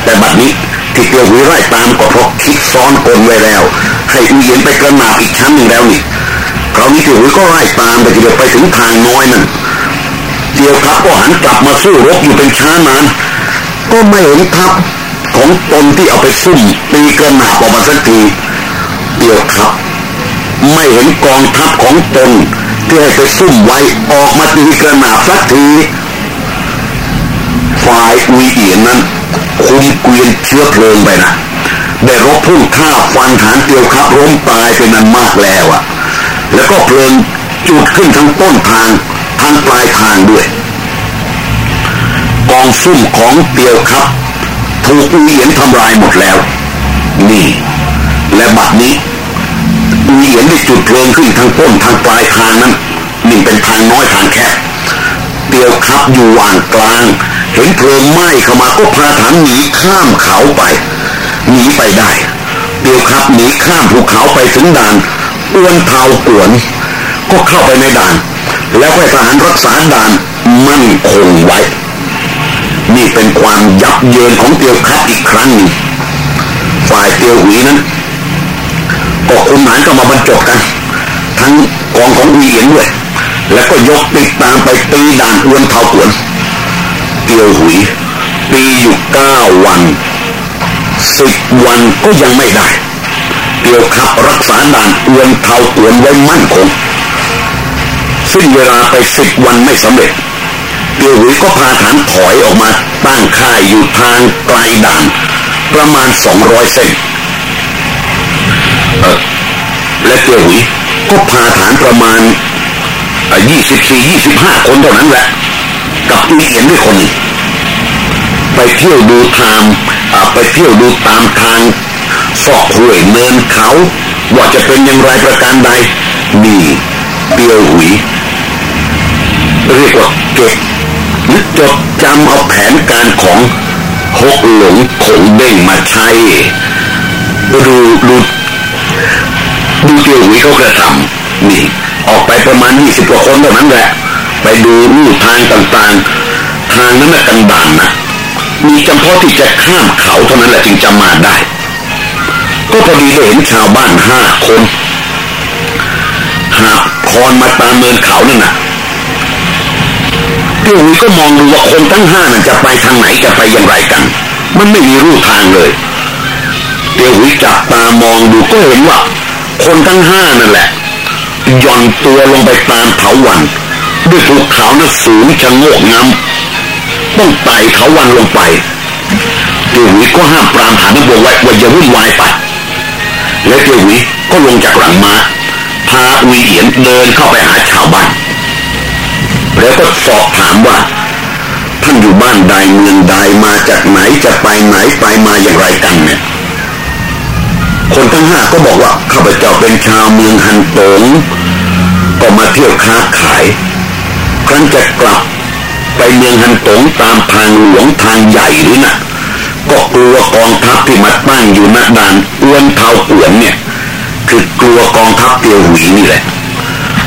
แต่บัดนี้ที่เตียวหุยไล่ตามก็เพราะคิดซ้อนกลไว้แล้ว ให้อุเย็นไปกระหนาบอีกชั้นหนึ่งแล้วนี่คราวนี้เตียวหุยก็ไล่ตามไปทีเดียวไปถึงทางน้อยนั่นเตียวครับก็หันกลับมาสู้รบอยู่เป็นช้านาน ก็ไม่เห็นทัพของตนที่เอาไปซุ่มตีกระหนาบออกมาสักทีเตียวครับ ไม่เห็นกองทัพของตนที่ให้ไปซุ่มไว้ออกมาตีกระหนาบสักทีฝ่ายอุยเอียนนั้นคุมเกวียนเชื้อเพลิงไปนะได้รบพุ่งฆ่าฟันฐานเตียวครับล้มตายเป็นนั้นมากแล้วอะแล้วก็เพลิงจุดขึ้นทั้งต้นทางทั้งปลายทางด้วย กองซุ่มของเตียวครับถูกอุเอียนทำลายหมดแล้ว นี่ และบัดนี้อุเอียนได้จุดเพลิงขึ้นทั้งต้นทางปลายทางนั้นนี่เป็นทางน้อยทางแคบเตียวครับอยู่ว่างกลาง เห็นเพลิงไหม้เข้ามาก็พาฐานหนีข้ามเขาไปหนีไปได้เตียวครับหนีข้ามภูเขาไปถึงด่านอ้วนเทากวน ก็เข้าไปในด่าน แล้วให้ทหารรักษาด่านมั่นคงไว้ นี่เป็นความยับเยินของเตียวครับอีกครั้งหนึ่งฝ่ายเตียวหุยนั้นก็คุมหารก็มาบรรจบกัน ทั้งกองของอุยเอียนด้วยแล้วก็ยกติดตามไปตีด่านอ้วนเผากวนเตียวหุยตีอยู่เก้าวันสิบวันก็ยังไม่ได้เตียวขับรักษาด่านอ้วนเผากวนไว้มั่นคงสิ้นเวลาไปสิบวันไม่สำเร็จ เตียวหุยก็พาฐานถอยออกมาตั้งค่ายอยู่ทางไกลด่าน ประมาณสองร้อยเซนเออและเตียวหุยก็พาฐานประมาณยี่สิบสี่ยี่สิบห้าคนเท่านั้นแหละ กับอุยเอียนด้วยคนนึงไปเที่ยวดูทางไปเที่ยวดูตามทางซอกห้วยเนินเขา ว่าจะเป็นอย่างไรประการใดนี่เตียวหุยเรียกว่าเก็บ จดจำเอาแผนการของฮกหลงคงเด้งมาใช้ดูดูดูเตียวหุยเขากระทำนี่ ออกไปประมาณยี่สิบกว่าคนเท่านั้นแหละ ไปดูลู่ทางต่างๆ ทางนั้นน่ะกันดานนะมีจำเพาะที่จะข้ามเขาเท่านั้นแหละจึงจะมาได้ ก็พอดีได้เห็นชาวบ้านห้าคนหาบคอนมาตามเนินเขานั่นน่ะ เตียวหุยก็มองดูว่าคนทั้งห้านั้นจะไปทางไหนจะไปอย่างไรกัน มันไม่มีรูทางเลยเตียวหุยจับตามองดูก็เห็นว่า คนทั้งห้านั่นแหละย่อนตัวลงไปตามเถาวันด้วยภูเขานั้นสูงชะโงกงำต้องไต่เถาวันลงไปเตียวหุยก็ห้ามปรามฐานบวงไว้ว่าอย่าวุ่นวายไปและเตียวหุยก็ลงจากหลังมา้าพาอุยเอียนเดินเข้าไปหาชาวบ้าน แล้วก็สอบถามว่าท่านอยู่บ้านใดเมืองใดมาจากไหนจะไปไหนไปมาอย่างไรกันเนี่ยคนทั้งห้าก็บอกว่าข้าพเจ้าเป็นชาวเมืองฮันโตงก็มาเที่ยวค้าขาย ครั้นจะกลับไปเมืองฮันโตงตามทางหลวงทางใหญ่หรือนะก็กลัวกองทัพที่มาตั้งอยู่ณด่านอ้วนเท้าปวนเนี่ย คือกลัวกองทัพเตียวหวีนี่แหละ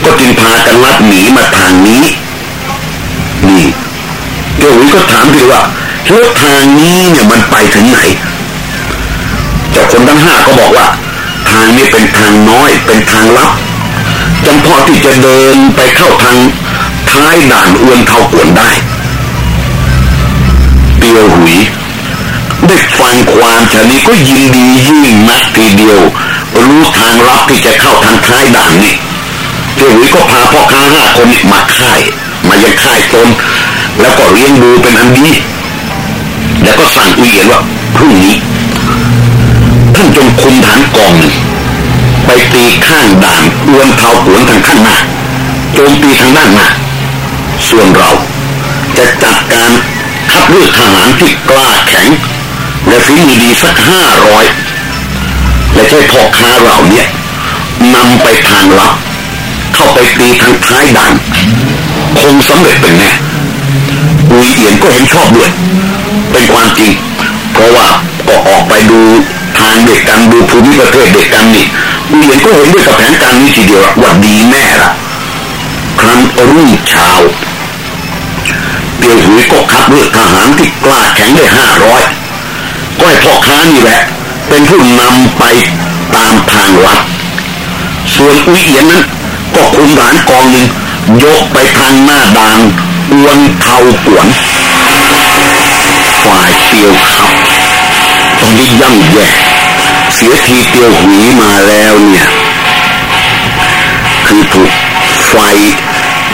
ก็จึงพากันลัดหนีมาทางนี้ เตียวหวีก็ถามทีว่าแล้วทางนี้เนี่ยมันไปถึงไหนเจ้าคนทั้งห้าก็บอกว่า ทางนี้เป็นทางน้อยเป็นทางลับจำเพาะที่จะเดินไปเข้าทางท้ายด่านอวนเทาปวนได้เตียวหุยได้ฟังความชนี้ก็ยินดียิ่งนักทีเดียว รู้ทางลับที่จะเข้าทางท้ายด่านนี่เตียวหุยก็พาพ่อค้าห้าคนมาค่าย มายังค่ายตน แล้วก็เลี้ยงดูเป็นอันดี แล้วก็สั่งอุเอียนว่าพรุ่งนี้ท่านจงคุมฐานกองหนึ่งไปตีข้างด่านอวนเทาปวนทางข้างหน้าโจมตีทางด้านหน้าส่วนเราจะจัดการคัดเลือกทหารที่กล้าแข็ง และฝีมือดีสักห้าร้อยและใช้พ่อค้าเราเนี่ยนำไปทางลับเข้าไปตีทางท้ายด่าน คงสำเร็จเป็นแน่ อุยเอียนก็เห็นชอบด้วย เป็นความจริง เพราะว่าก็ออกไปดูทางเด็กกันดูภูมิประเทศเด็กกันนี่อุยเอียนก็เห็นด้วยกับแผนการนี้ทีเดียวว่าดีแน่ละครั้นรุ่งเช้าเตียวหุยก็คัดเลือกทหารที่กล้าแข็งได้ห้าร้อยก็ให้พ่อค้านี่แหละ เป็นผู้นำไปตามทางลัดส่วนอุยเอียนนั้นก็คุมฐานกองหนึ่งยกไปทางหน้าด่าน อวนเทาปวนฝ่ายเตียวครับตอนนี้ย่ำแย่เสียทีเตียวหุยมาแล้วเนี่ย คือถูกไฟ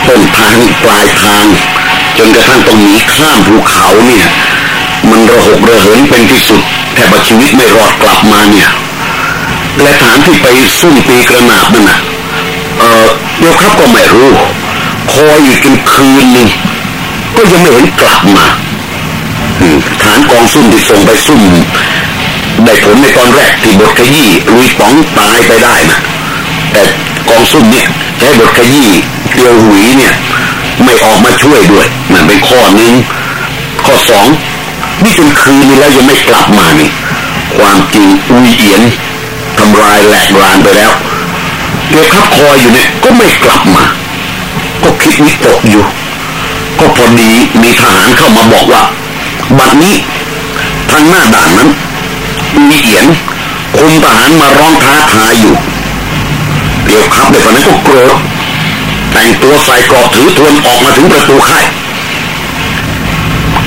ต้นทางปลายทาง จนกระทั่งต้องหนีข้ามภูเขาเนี่ย มันระหกระเหินเป็นที่สุดแทบชีวิตไม่รอดกลับมาเนี่ย และฐานที่ไปซุ่มตีกระนาบนั่นน่ะเออเดี๋ยวครับก็ไม่รู้ คอยอยู่จนคืนนึงก็ยังไม่เห็นกลับมาฐานกองซุ่มที่ส่งไปซุ่มได้ผลในตอนแรกที่บทขยี้ลุยป๋องตายไปได้นะแต่กองซุ่มเนี่ยใช้บทขยี้เตียวหุยเนี่ยไม่ออกมาช่วยด้วยนั่นเป็นข้อหนึ่งข้อสองนี่จนคืนนี้แล้วยังไม่กลับมานี่ความจริงอุยเอียนทำลายแหลกรานไปแล้วเดี๋ยวขับคอยอยู่เนี่ยก็ไม่กลับมา ก็คิดวิตกอยู่ ก็พอดีมีทหารเข้ามาบอกว่า บัดนี้ทางหน้าด่านนั้น มีเอียนคุมทหารมาร้องท้าทายอยู่เดี๋ยวครับในตอนนั้นก็โกรธแต่งตัวใส่กรอบถือทวนออกมาถึงประตูค่าย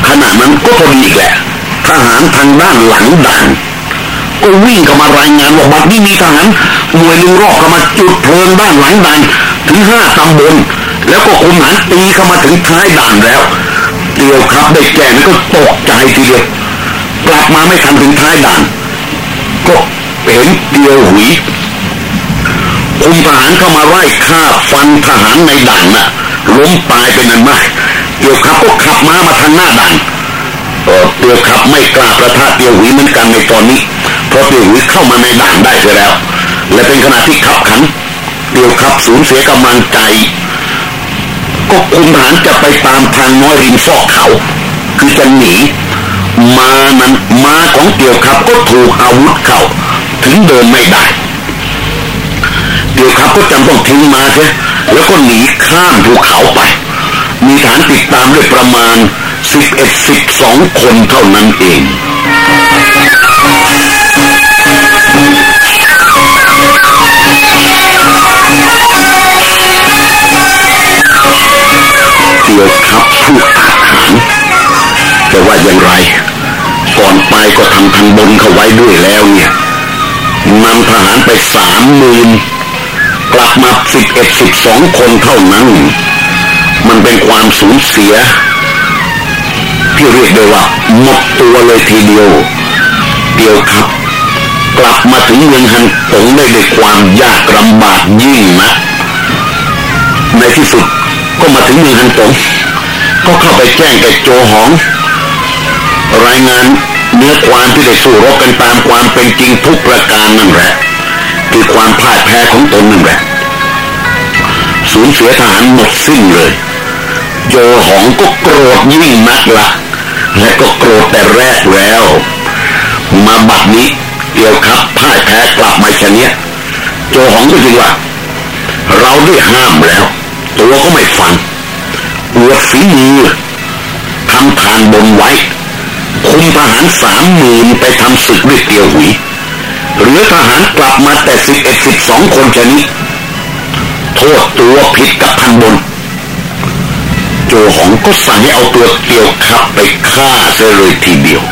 ขณะนั้นก็พอดีอีกแหละทหารทางด้านหลังด่านก็วิ่งเข้ามารายงานว่าบัดนี้มีทหารหน่วยหนึ่งรอบเข้ามาจุดเพลิงด้านหลังด่านถึงห้าตำบล แล้วก็คุมหารตีเข้ามาถึงท้ายด่านแล้วเดียวครับได้แก่นั้นก็ตกใจทีเดียวกลับมาไม่ทันถึงท้ายด่านก็เห็นเดียวหุยคุมทหารเข้ามาไล่ฆ่าฟันทหารในด่านน่ะล้มตายเป็นอันมากเดียวครับก็ขับม้ามาทางหน้าด่านเออเตียวครับไม่กล้าประทะเตียวหุยเหมือนกันในตอนนี้เพราะเตียวหุยเข้ามาในด่านได้เสียแล้ว และเป็นขณะที่ขับขันเตียวครับสูญเสียกำลังใจ ก็คุมทหารจะไปตามทางน้อยริมซอกเขา คือจะหนีมานั้นมาของเตียวครับก็ถูกอาวุธเข้าถึงเดินไม่ได้เตียวครับก็จำต้องทิ้งมาใช่แล้วก็หนีข้ามภูเขาไป มีฐานติดตามด้วยประมาณสิบเอ็ดสิบสอง เตียวครับผู้อาหารแต่ว่าอย่างไร ก่อนไปก็ทำทันบนเขาไว้ด้วยแล้วเนี่ยนำทหารไปสามหมื่นกลับมาสิบเอ็ดสิบสองคนเท่านั้น มันเป็นความสูญเสีย ที่เรียกได้ว่าหมดตัวเลยทีเดียวเดียวครับ กลับมาถึงเมืองฮันตงได้ด้วยความยากลำบากยิ่งนะในที่สุด ก็มาถึงมืองฮันตงก็เข้าไปแจ้งแก่โจหอง รายงานเนื้อความที่ได้สู้รบกันตามความเป็นจริงทุกประการนั่นแหละคือความพ่ายแพ้ของตนนั่นแหละสูญเสียทหารหมดสิ้นเลยโจหองก็โกรธยิ่งนักละและก็โกรธแต่แรกแล้ว มาบัดนี้เกี่ยวครับพ่ายแพ้กลับมาชะเนี้ยโจหองก็จริงว่า เราได้ห้ามแล้ว ตัวก็ไม่ฟังอวดฝีมือทำทานบนไว้ คุมทหารสามหมื่นไปทำศึกด้วยเตียวหุยเหลือทหารกลับมาแต่สิบเอ็ดสิบสองคนชนิดโทษตัวผิดกับพันบน โจหองก็สั่งให้เอาตัวเกี่ยวขับไปฆ่าเสียเลยทีเดียว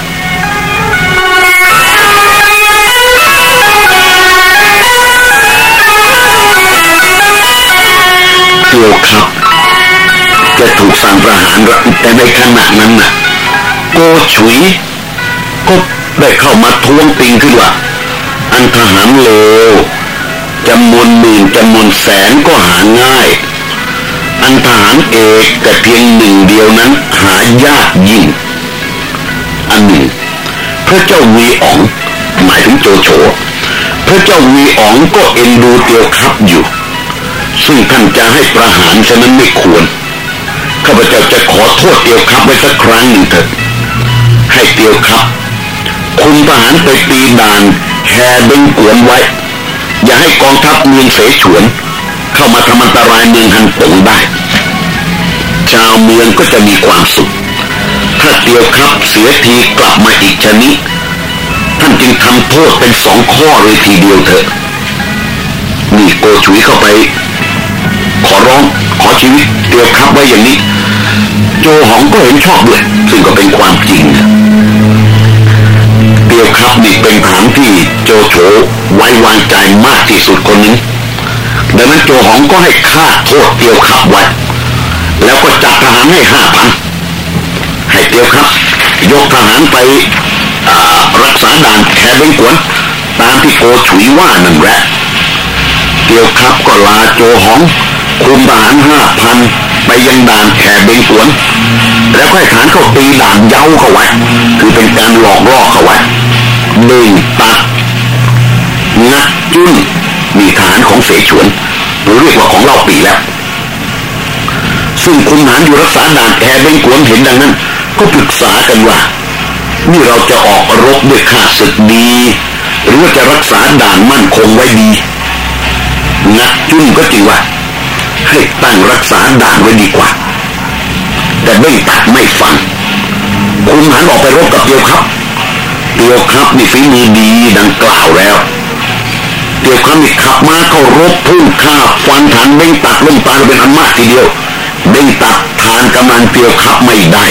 เกี่ยวขับจะถูกสั่งประหารแต่ในขณะนั้นน่ะโกฉุยก็ได้เข้ามาทวงติงขึ้นว่าอันทหารเลวจำนวนหมื่นจำนวนแสนก็หาง่าย อันทหารเอกแต่เพียงหนึ่งเดียวนั้นหายากยิ่ง อันหนึ่งพระเจ้าวีอ๋องหมายถึงโจโฉพระเจ้าวีอ๋องก็เอ็นดูเตียวครับอยู่ ซึ่งท่านจะให้ประหารฉะนั้นไม่ควร ข้าพเจ้าจะขอโทษเตียวครับไว้สักครั้งหนึ่งเถิดให้เตียวครับ คุมทหารไปตีด่านแฮเบงกวนไว้ อย่าให้กองทัพเมืองเสฉวน เข้ามาทำอันตรายเมืองฮันตงได้ ชาวเมืองก็จะมีความสุข ถ้าเตียวครับเสียทีกลับมาอีกชนิดท่านจึงทำโทษเป็นสองข้อเลยทีเดียวเถอะนี่โกชุยเข้าไป ขอร้อง ขอชีวิตเตียวครับไว้อย่างนี้ โจหองก็เห็นชอบด้วย ซึ่งก็เป็นความจริงเตียวครับนี่เป็นฐานที่โจโฉไว้วางใจมากที่สุดคนนี้ดังนั้นโจหองก็ให้ฆ่าโทษเตียวครับไว้ แล้วก็จัดทหารให้ห้าพันให้เตียวครับ ยกทหารไปรักษาด่านแคเบงกวนตามที่โกฉุยว่านั่นแหละเตียวครับก็ลาโจหอง คุมทหารห้าพันไปยังด่านแขเบงกวน แล้วก็ให้ฐานเขาตีด่านเย้าเข้าไว้ คือเป็นการหลอกล่อเข้าไว้เด้งตักงัดจุ้นมีฐานของเสฉวนหรือเรียกว่าของเล่าปีแล้ว ซึ่งคุณหารอยู่รักษาด่านแคเบงกวนเห็นดังนั้น ก็ปรึกษากันว่านี่เราจะออกรบด้วยข้าศึกดี หรือว่าจะรักษาด่านมั่นคงไว้ดีนักจุ้นก็จริงว่า ให้ตั้งรักษาด่านไว้ดีกว่า แต่เบ้งตัดไม่ฟังคุณหันออกไปรบกับเตียวครับเตียวครับมีฝีมือดีดังกล่าวแล้วเตียวครับมีขับมาเข้ารบพุ่งข้าฟันฐานเบ้งตัดลงตายเป็นอันมากทีเดียวเบ้งตัดทานกำลังเตียวครับไม่ได้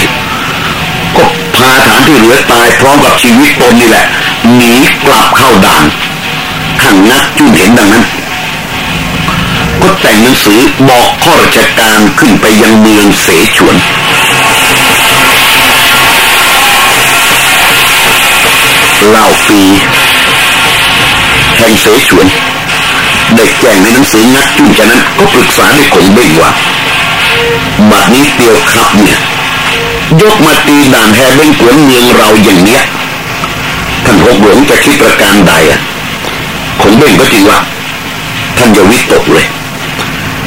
ก็พาฐานที่เหลือตายพร้อมกับชีวิตตนนี่แหละหนีกลับเข้าด่านข้างนักจุนเห็นดังนั้น ก็แต่งหนังสือบอกข้อราชการขึ้นไปยังเมืองเสฉวน เล่าปีแห่งเสฉวนได้แจ้งในหนังสือนักจุ้นจากนั้นก็ปรึกษาในขงเบ่งว่าบัดนี้เตียวครับเนี่ยยกมาตีด่านแฮเบงกวนเมืองเราอย่างเนี้ยท่านหกหลวงจะคิดประการใดอะขงเบ่งก็จริงว่าท่านอย่าวิตกเลย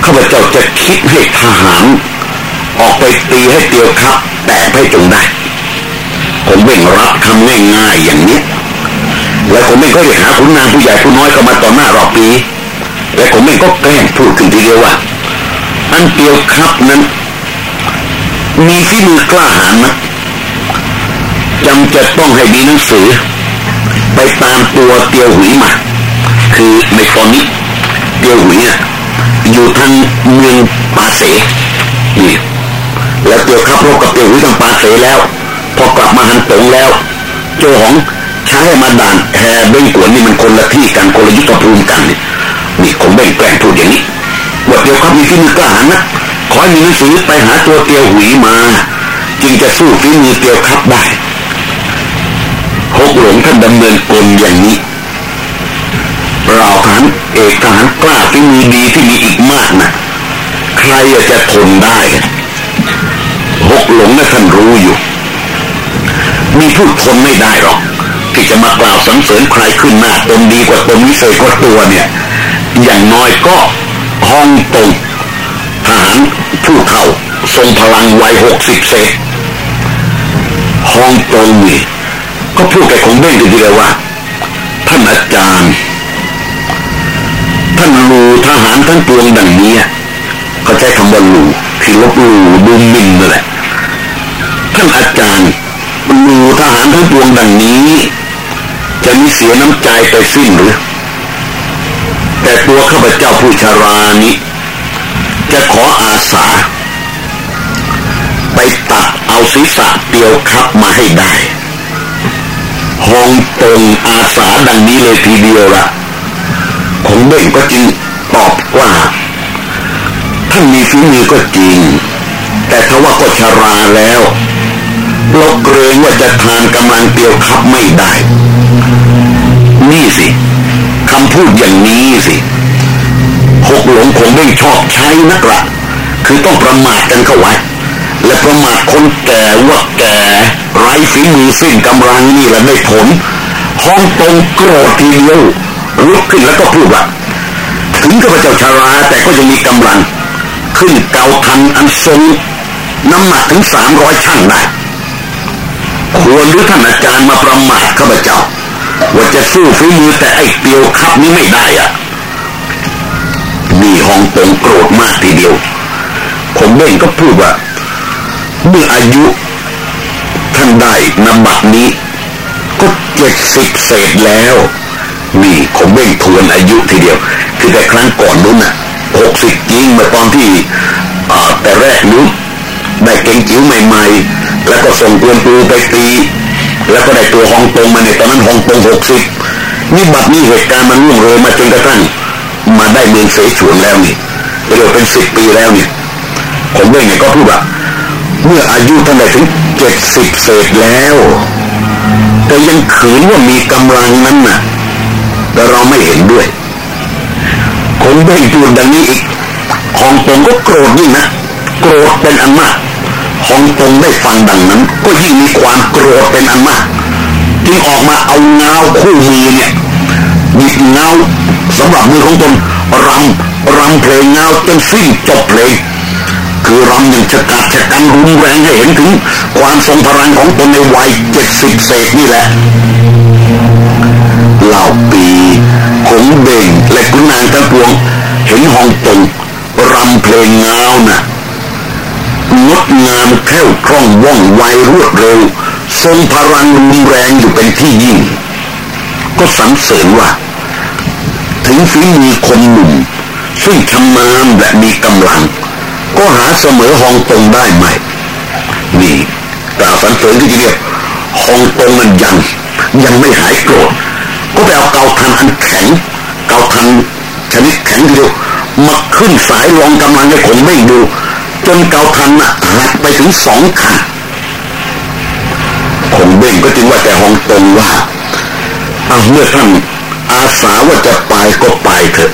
ข้าพเจ้าจะคิดให้ทหาร ออกไปตีให้เตียวครับ แต่ให้จงได้ผมเบ่งรับคำง่ายๆอย่างนี้ แล้วผมเองก็เรียกหาคุณนางผู้ใหญ่ผู้น้อยเข้ามาต่อหน้ารอบปี และผมเองก็แกล้งพูดขึ้นทีเดียวว่าอันเตียวครับนั้น มีฝีมือกล้าหาญนะจำจะต้องให้ดีหนังสือ ไปตามตัวเตียวหุยมา คือในตอนนี้เตียวหุยเนี่ย อยู่ทางเมืองปาเสนี่แล้วเตียวครับรบกับเตียวหุยทางปาเสแล้ว พอกลับมาฮันตงแล้ว โจหองใช้มาด่านแฮเบ้งกวนนี่มันคนละที่กันคนละยุทธภูมิกันนี่นี่คงเบ้งแกล้งพูดอย่างนี้ว่าเตียวครับมีที่มือกล้าหาญนะขอให้มีหนังสือไปหาตัวเตียวหุยมา จึงจะสู้ฝีมือเตียวครับได้หกหลงท่านดำเนินกลอย่างนี้ เราทหารเอกทหารกล้าที่มีดีที่มีอีกมากนะใครจะทนได้หกหลงนะท่านรู้อยู่ มีผู้ทนไม่ได้หรอกที่จะมากล่าวสรรเสริญใครขึ้นหน้าตนดีกว่าตนวิเศษกว่าตัวเนี่ย อย่างน้อยก็ฮ่องตงทหารผู้เฒ่าทรงพลังวัยหกสิบเศษฮ่องตงนี่ก็พูดแกคงเบ้งทีเดียวว่าท่านอาจารย์ารทั้งปวงดังนี้เขาใช้คำว่าหลูคือลบหลูดูหมินนั่นแหละท่านอาจารย์ลูทหารทั้งปวงดังนี้ จะมีเสียน้ำใจไปสิ้นหรือ แต่ตัวข้าพเจ้าผู้ชารานี้ จะขออาสา ไปตัดเอาศีรษะเตียวครับมาให้ได้ฮองตงอาสาดังนี้เลยทีเดียวละของเบ่งก็จึง ตอบว่า ท่านมีฝีมือก็จริง แต่ถ้าว่าก็ชาราแล้วเราเกรงว่าจะทานกำลังเตียวครับไม่ได้ นี่สิคำพูดอย่างนี้สิหกหลงคงไม่ชอบใช้นักละคือต้องประมาทกันเข้าไว้ และประมาทคนแก่ว่าแก่ไร้ฝีมือสิ้นกำลังนี่แหละได้ผลห้องตรงโกรธทีเดียวลุกขึ้นแล้วก็พูดว่า ถึงข้าพเจ้าชาราแต่ก็ยังมีกำลัง ขึ้นเกาทันอันทรงน้ำหนักถึงสามร้อยช่างได้ควรหรือท่านอาจารย์มาประมาทข้าพเจ้า ว่าจะสู้ฝีมือแต่ไอ้เตียวครับนี้ไม่ได้อะนี่ฮองตงโกรธมากทีเดียว ผมเบ่งก็พูดว่า เมื่ออายุ ท่านได้นำบัตรนี้ ก็เจ็ดสิบเศษแล้ว นี่ผมเบ่งทวนอายุทีเดียว คือแต่ครั้งก่อนนู้นน่ะหกสิบจริงเมื่อตอนที่แต่แรกนู้นได้เก่งจิ๋วใหม่ๆ แล้วก็ส่งตัวปูไปตีแล้วก็ได้ตัวฮองตงมาในตอนนั้นฮองตงหกสิบนี่บัดนี้เหตุการณ์มันล่วงเลยมาจนกระทั่งมาได้เมืองเสฉวนแล้วนี่เรียกเป็นสิบปีแล้วนี่ผมเองเนี่ยก็พูดว่าเมื่ออายุท่านได้ถึงเจ็ดสิบเศษแล้วแต่ยังขืนว่ามีกำลังนั้นน่ะแต่เราไม่เห็นด้วย งได้พูดดังนี้อีกฮองตงก็โกรธยิ่งนะโกรธเป็นอันมากฮองตงได้ฟังดังนั้น ก็ยิ่งมีความโกรธเป็นอันมากจึงออกมาเอาเงาคู่มือเนี่ยหยิบเงาสำหรับมือของตนรำรำเพลงเงาจนสิ้นจบเพลงคือรำอย่างฉกาจฉกันรุนแรงให้เห็นถึง ความทรงพลังของตนในวัยเจ็ดสิบเศษนี่แหละเหล่าปี ขงเบ่งและคุณนางทั้งปวง เห็นห้องตรงรำเพลงเงาน่ะงดงามแค่วคล่องว่องไวรวดเร็ว ทรงพลังรุนแรงอยู่เป็นที่ยิ่ง ก็สรรเสริญว่า ถึงฝีมือคนหนุ่ม ซึ่งชำนาญและมีกำลัง ก็หาเสมอฮองตงได้ไหม นี่กล่าวสรรเสริญที่เรียกฮองตงมันยังยังไม่หายโกรธ ก็ไปเอาเกาทันอันแข็งเกาทันชนิดแข็งเดียวมาขึ้นสายรองกำลังให้ผมไม่ดูจนเกาทันน่ะหักไปถึงสองขันคงเบ่งก็จึงว่าแต่ฮองตงว่าเอาเมื่อท่านอาสาว่าจะไปก็ไปเถอะ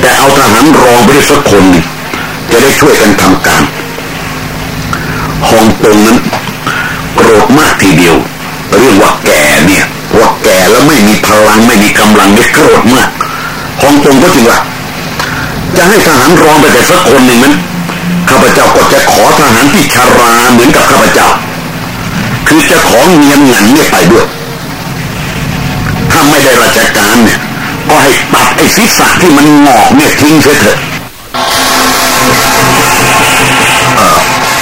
แต่เอาทหารรองไปได้สักคนจะได้ช่วยกันทำการฮองตงนั้นโกรธมากทีเดียว เรื่องว่าแก แล้วไม่มีพลังไม่มีกำลังได้โกรธมากฮองตงก็จริงว่าจะให้ทหารรองไปแต่สักคนหนึ่งนั้นข้าพเจ้าก็จะขอทหารที่ชาราเหมือนกับข้าพเจ้า คือจะขอเงียนหนังเนี่ยไปด้วยถ้าไม่ได้ราชการเนี่ยก็ให้ตัดไอ้ศีรษะที่มันงอกเนี่ยทิ้งเสียเถอะ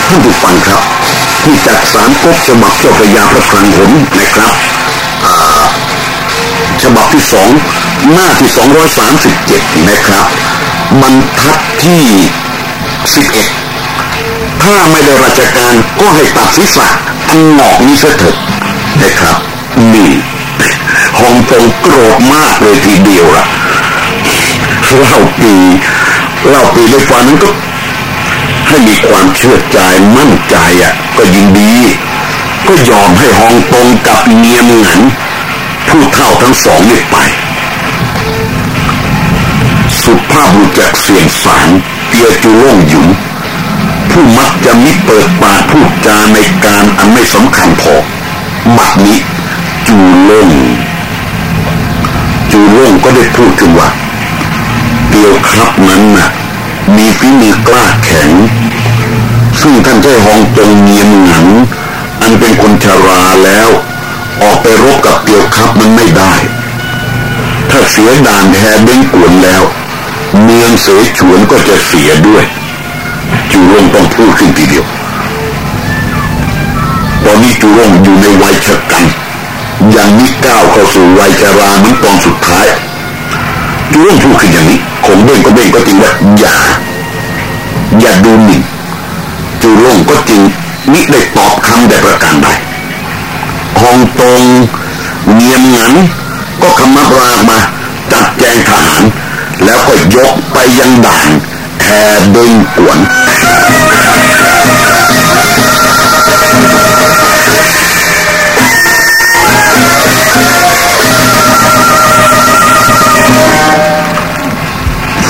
ท่านผู้ฟังครับที่จัดสารกบฉบับเจ้าพระยาพระคลังผมนะครับ ฉบับที่สองหน้าที่สองร้อยสามสิบเจ็ดนะครับ บรรทัดที่สิบเอ็ดถ้าไม่ได้ราชการก็ให้ตัดศีรษะอันหงอกนี้เสียเถิดนะครับนี่ตงโกรธมากเลยทีเดียวละเล่าปีเล่าปีในฝันนั้นก็ให้มีความเชื่อใจมั่นใจอะ ก็ยินดี ก็ยอมให้ฮองตงกับเงียมหงัน ผู้เท่าทั้งสองนี่ไป สุภาพบุรุษจากเสียงสารเตียจูล่งหยุนผู้มักจะมิเปิดปากพูดจาในการอันไม่สำคัญพอบัดนี้จูล่งจูล่งก็ได้พูดขึ้นว่าเดียวครับนั้นน่ะ มีฝีมือกล้าแข็ง ซึ่งท่านเจ้าฮองตงเงียมหนัง อันเป็นคนชราแล้ว ออกไปรบกับเตียวครับมันไม่ได้ ถ้าเสียด่านแทเบ้งกวนแล้ว เมืองเสฉวนก็จะเสียด้วยจูร่งต้องพูดขึ้นทีเดียว ตอนนี้จูร่งอยู่ในวัยชะกันยังมิก้าวเข้าสู่วัยชราเหมือนตอนสุดท้ายจูร่งพูดขึ้นอย่างนี้คงเบ้งก็เบ้งก็จริงว่าอย่า อย่าดูหมิ่นจูร่งก็จริงมิได้ตอบคำแต่ประการใด ฮองตงเงียมงันก็คำนับรามาจัดแจงทหาร แล้วก็ยกไปยังด่านแทเบงกวน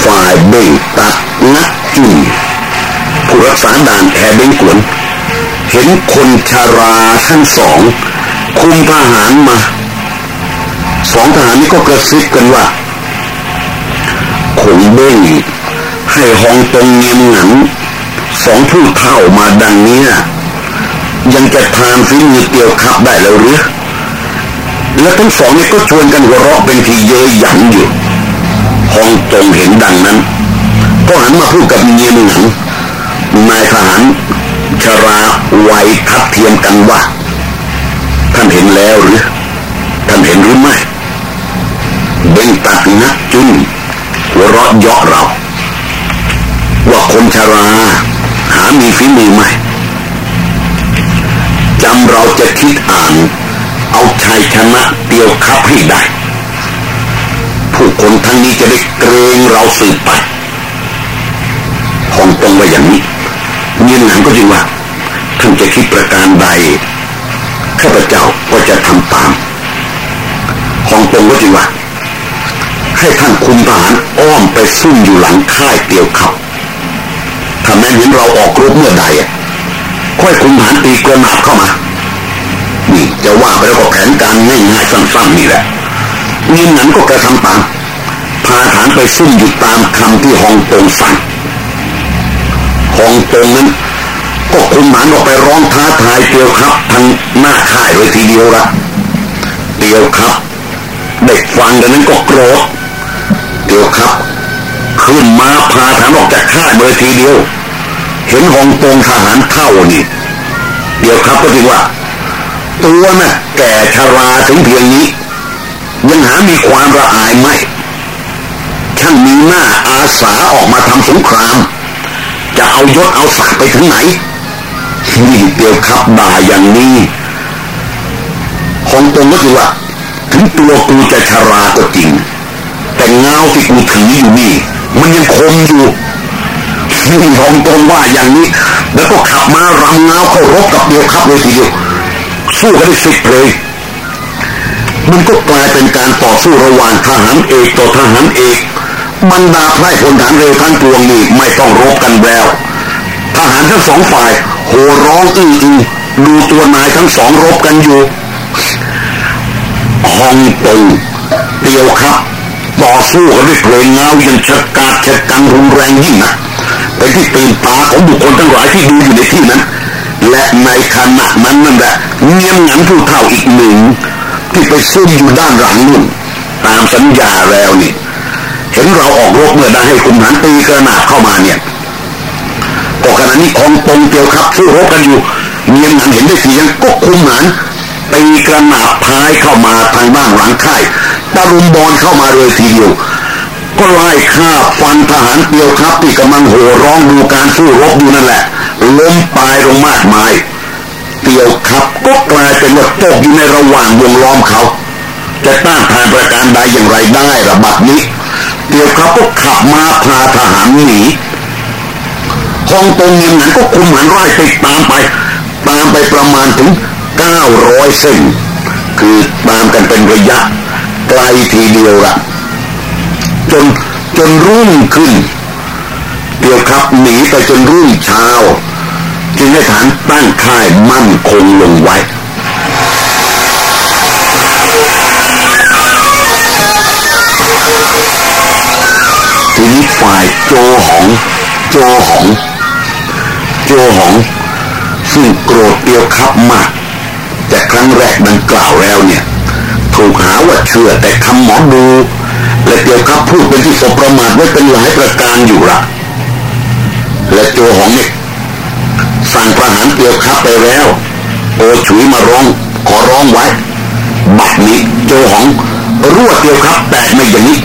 ฝ่ายเบ่งตัดนักจุนผู้รักษาด่านแทเบิงกวน เห็นคนชาราทั้งสอง คุมทหารมาสองทหารนี้ก็กระซิบกันว่าขงเบ้งให้ฮองตรงเงียมหนังสองผู้เท่ามาดังนี้ยังจะทานฝีมือเตียวขับได้แล้วหรือและทั้งสองนี้ก็ชวนกันหัวเราะเป็นทีเย้ยหยันอยู่ฮองตรงเห็นดังนั้น ก็หันมาพูดกับเงียมหนังนายทหารชราวัยทัดเทียมกันว่า ท่านเห็นแล้วหรือ ท่านเห็นหรือไม่เบ่งตัดนักจุนหัวเราะเยาะเรา ว่าคนชรา หามีฝีมือไหมจำเราจะคิดอ่าน เอาชัยชนะเดียวคับให้ได้ ผู้คนทั้งนี้จะได้เกรงเราสืบไปห้องตรงไว้อย่างนี้เงียนหนังก็จริงว่าท่านจะคิดประการใด ข้าพเจ้าก็จะทำตามห้องตรงก็จริงว่าให้ท่านคุมทหารอ้อมไปซุ่มอยู่หลังค่ายเตียวเขับถ้าแม้เห็นเราออกรบเมื่อใดค่อยคุมทหารตีกระหนาบเข้ามา นี่จะว่าไปแล้วก็แผนการง่ายๆสั้นๆนี่แหละเงินนั้นก็กระทำตามพาฐานไปซุ่มอยู่ตามคำที่ฮองตงสั่งฮองตงนั้น ก็คุมหมานออกไปร้องท้าทายเตียวครับทางหน้าค่ายเลยทีเดียวละเตียวครับ เด็กฟังดังนั้นก็โกรธเตียวครับ ขึ้นมาพาฐานออกจากค่ายเลยทีเดียว เห็นฮองตงทหารเข้านี่เดี๋ยวครับก็จริงว่า ตัวน่ะแก่ชราถึงเพียงนี้ ยังหามีความระอายไม่ช่างมีหน้าอาสาออกมาทำสงคราม จะเอายศเอาศักดิ์ไปถึงไหน นี่เดียวครับด่าอย่างนี้ของตรงก็คือว่าถึงตัวกูจะชราก็จริง แต่เงาที่กูถืออยู่นี่ มันยังคมอยู่นี่ของตรงว่าอย่างนี้ แล้วก็ขับมารำเงาเข้ารบกับเดียวครับเลยทีเดียวสู้กันได้สิบเลยมันก็กลายเป็นการต่อสู้ระหว่างทหารเอกต่อทหารเอกบรรดาไพร่พลฐานเร็วทั้งปวงนี่ไม่ต้องรบกันแล้ว ทหารทั้งสองฝ่าย โหร้องอื้ออือดูตัวนายทั้งสองรบกันอยู่ฮองตงเดียวครับ ต่อสู้กันด้วยเพลงเงาอย่างชะกาดชะกันรุนแรงยิ่งนะไปที่ตื่นตาของบุคคลทั้งหลายที่ดูอยู่ในที่นั้น และในขณะนั้นนั่นแหละเงียบงันผู้เท่าอีกหนึ่ง ที่ไปซุ่มอยู่ด้านหลังนู่นตามสัญญาแล้วนี่เห็นเราออกรบเมื่อได้ให้คุมหันตีกระนาบเข้ามาเนี่ย ก็ขณะนี้ของตรงเตียวครับสู้รบกันอยู่เงียบงันเห็นได้เสียงก็คุมหันตีกระนาบพายเข้ามาทางด้านหลังค่ายตะรุมบอลเข้ามาเลยทีเดียวก็ไล่ฆ่าฟันทหารเตียวครับที่กำลังโห่ร้องดูการสู้รบอยู่นั่นแหละล้มตายลงมากมาย เตียวครับก็กลายเป็นว่าตกอยู่ในระหว่างวงล้อมเขาจจะต้านทานประการใดอย่างไรได้ระบัดนี้ เตียวครับก็ขับมาพาทหารหนี ฮองตรงยิงนั้นก็คุมหันไร่ติดตามไป ตามไปประมาณถึงเก้าร้อยเส้นคือตามกันเป็นระยะไกลทีเดียวละจนจนรุ่งขึ้นเดียวครับหนีไปจนรุ่งเช้าจึงได้ฐานตั้งค่ายมั่นคงลงไว้ทีนี้ฝ่ายโจหอง โจหอง โจหอง ซึ่งโกรธเตียวครับมาก แต่ครั้งแรกดังกล่าวแล้วเนี่ย ถูกหาว่าเชื่อแต่คำหมอดู และเตียวครับพูดเป็นที่สบประมาทไว้เป็นหลายประการอยู่ละและโจหองเนี่ยสั่งประหารเตียวครับไปแล้วโอฉุยมาร้องขอร้องไว้บัดนี้โจหองรั่วเตียวครับแตกไม่อย่างนี้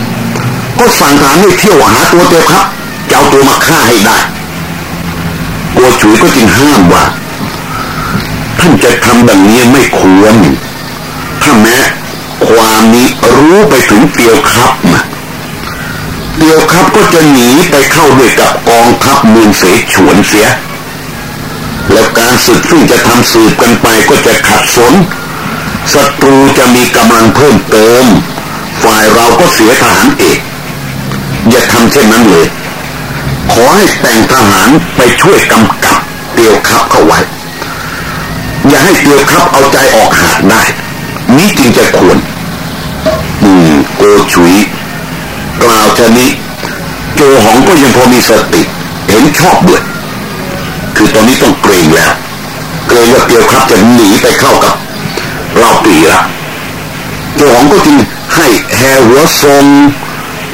ก็สั่งทหารให้เที่ยวหาตัวเตียวครับจะเอาตัวมาฆ่าให้ได้ โอฉุยก็จึงห้ามว่า ท่านจะทำแบบนี้ไม่ควร ถ้าแม้ความนี้รู้ไปถึงเตียวครับนะเตียวครับก็จะหนีไปเข้าด้วยกับกองทัพเมืองเสฉวนเสีย แล้วการศึกซึ่งจะทำสืบกันไปก็จะขัดสนศัตรูจะมีกำลังเพิ่มเติม ฝ่ายเราก็เสียทหารเอกอย่าทำเช่นนั้นเลย ขอให้แต่งทหารไปช่วยกำกับเตียวครับเข้าไว้ อย่าให้เตียวครับเอาใจออกหาดได้ นี้จริงจะควร อืมโกชุยกล่าวชนี้โจหองก็ยังพอมีสติ เห็นชอบด้วยคือตอนนี้ต้องเกรงแล้ว เกรงว่าเตียวครับจะหนีไปเข้ากับเราปีละโจหองก็จึงให้แฮหัวทรง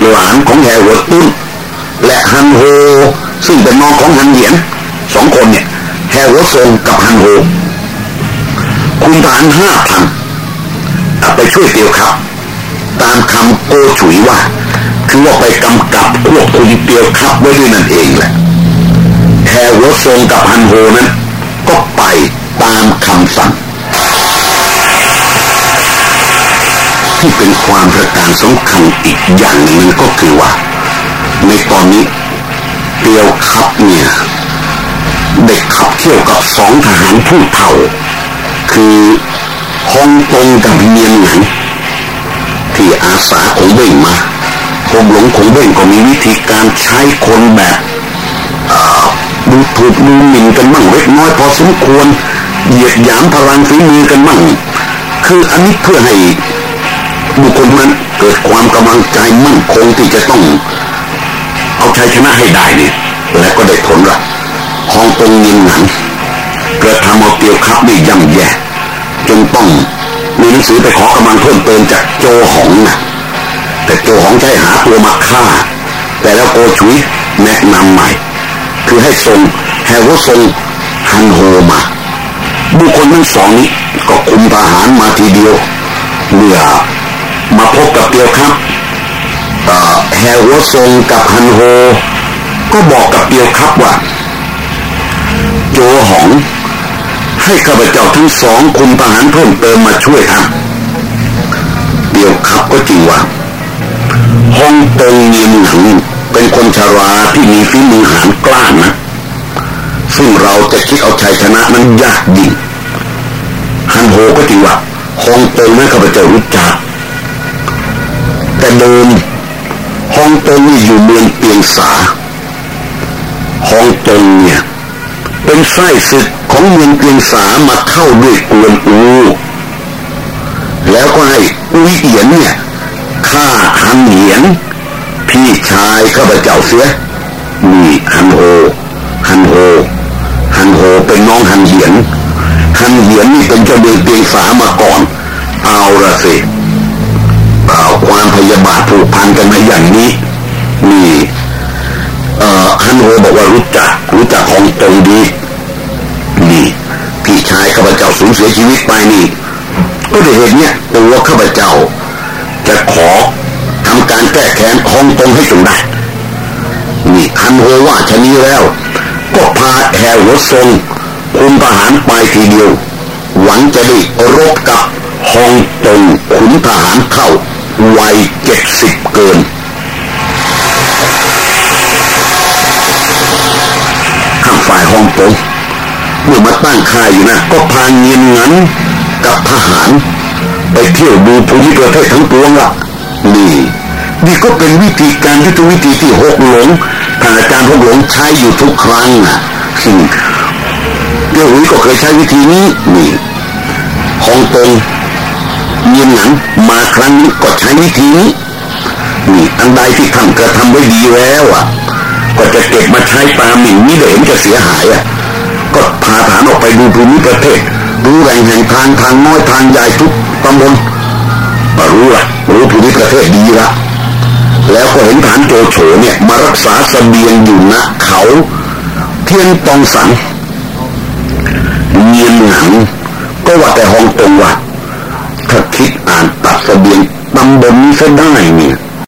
หลานของแฮหัวตุ้น และฮันโฮ ซึ่งเป็นน้องของฮันเหยียนสองคนเนี่ยแฮวทรงกับฮันโฮคุณทหารห้าพันไปช่วยเตียวครับ ตามคำโกฉุยว่า คือว่าไปกำกับควบคุมเตียวครับไว้ด้วยนั่นเองแหละแฮวทรงกับฮันโฮนั้นก็ไปตามคำสั่งที่เป็นความประการสำคัญอีกอย่างหนึ่งก็คือว่า ในตอนนี้เตียวครับเนี่ยได้ขับเที่ยวกับสองทหารผู้เฒ่า คือฮองตงกับเมียนหนังที่อาสาของเบ่งมาผมหลงของเบ่งก็มีวิธีการใช้คนแบบดูถูกดูหมิ่นกันบ้างเล็กน้อยพอสมควรเหยียดหยามพลังฝีมือกันบ้างคืออันนี้เพื่อให้บุคคลนั้นเกิดความกำลังใจมั่นคงที่จะต้อง เอาชัยชนะให้ได้เนี่ยและก็ได้ผลละฮองตงยิงหนังกระทำเอาเตียวครับได้ย่ำแย่จนต้องมีหนังสือไปขอกำลังเพิ่มเติมจากโจหองนะแต่โจหองใช้หาตัวมาฆ่า แต่แล้วโกชุยแนะนำใหม่ คือให้ส่งแฮวส่งฮันโฮมาบุคคลทั้งสองนี้ก็คุมทหารมาทีเดียวเมื่อมาพบกับเตียวครับ แฮวส่งกับฮันโฮ ก็บอกกับเตียวครับว่า โจหอง ให้ข้าพเจ้าทั้งสองคุมทหารเพิ่มเติมมาช่วยทำเดียวครับก็จริงว่าฮ่องตงเนียนหนังเป็นคนชาราที่มีฝีมือหารกล้านะ ซึ่งเราจะคิดเอาชัยชนะนั้นยากยิ่งฮันโฮก็จริงว่าฮ่องตงนั้นข้าพเจ้ารู้จักแต่เดิม องตงนี่อยู่เมืองเปียงสาฮองตงเนี่ย เป็นไส้ศึกของเมืองเปียงสามาเข้าด้วยกวนอู แล้วก็ให้อุ้ยเอียนเนี่ยฆ่าฮันเหียน พี่ชายข้าพเจ้าเสียนี่ฮันโฮฮันโฮฮันโฮเป็นน้องฮันเหียนฮันเหียนนี่เป็นเจ้าเมืองเปียงสามาก่อน เอาละสิเปล่า ความพยาบาทผูกพันกันมาอย่างนี้นี่ฮันโฮบอกว่ารู้จักรู้จักของตรงดีนี่พี่ชายข้าพเจ้าสูญเสียชีวิตไปนี่ก็ได้เห็นเนี่ยตัวข้าพเจ้า จะขอทำการแก้แค้นของตรงให้จงได้นี่ฮันโฮว่าชะนี้แล้ว ก็พาแหวหัวทรงคุมทหารไปทีเดียว หวังจะได้รบกับฮองตงขุนทหารเข้า วัยเจ็ดสิบเกิน ข้างฝ่ายฮ่องกงเมื่อมาตั้งค่ายอยู่นะ ก็พาเงียนงั้นกับทหาร ไปเที่ยวดูภูมิประเทศทั้งปวงละนี่นี่ก็เป็นวิธีการยุทธวิธีที่หกหลงทานอาจารย์หกหลงใช้อยู่ทุกครั้งนะซึ่งเดี๋ยวนี้ก็เคยใช้วิธีนี้นี่ฮ่องกง ยนหนังมาครั้งนี้ก็ใช้วิธีนี้นี่อันใดที่ทำกระทำไว้ดีแล้วอะ ก็จะเก็บมาใช้ตามหมิ่นนี้เดี๋ยวเห็นจะเสียหายอะ ก็พาฐานออกไปดูภูมิประเทศดูแหล่งแห่งทางทางน้อยทางใหญ่ทุกตำบลก็รู้ละรู้ภูมิประเทศดีละแล้วก็เห็นฐานโจโฉเนี่ยมารักษาสเสบียงอยู่ณเขาเทียนตองสังเงียนหนังก็ว่าแต่ฮองกงว่า ถ้าคิดอ่านตัดเบียงตำบลนี้ซะได้เนี่ย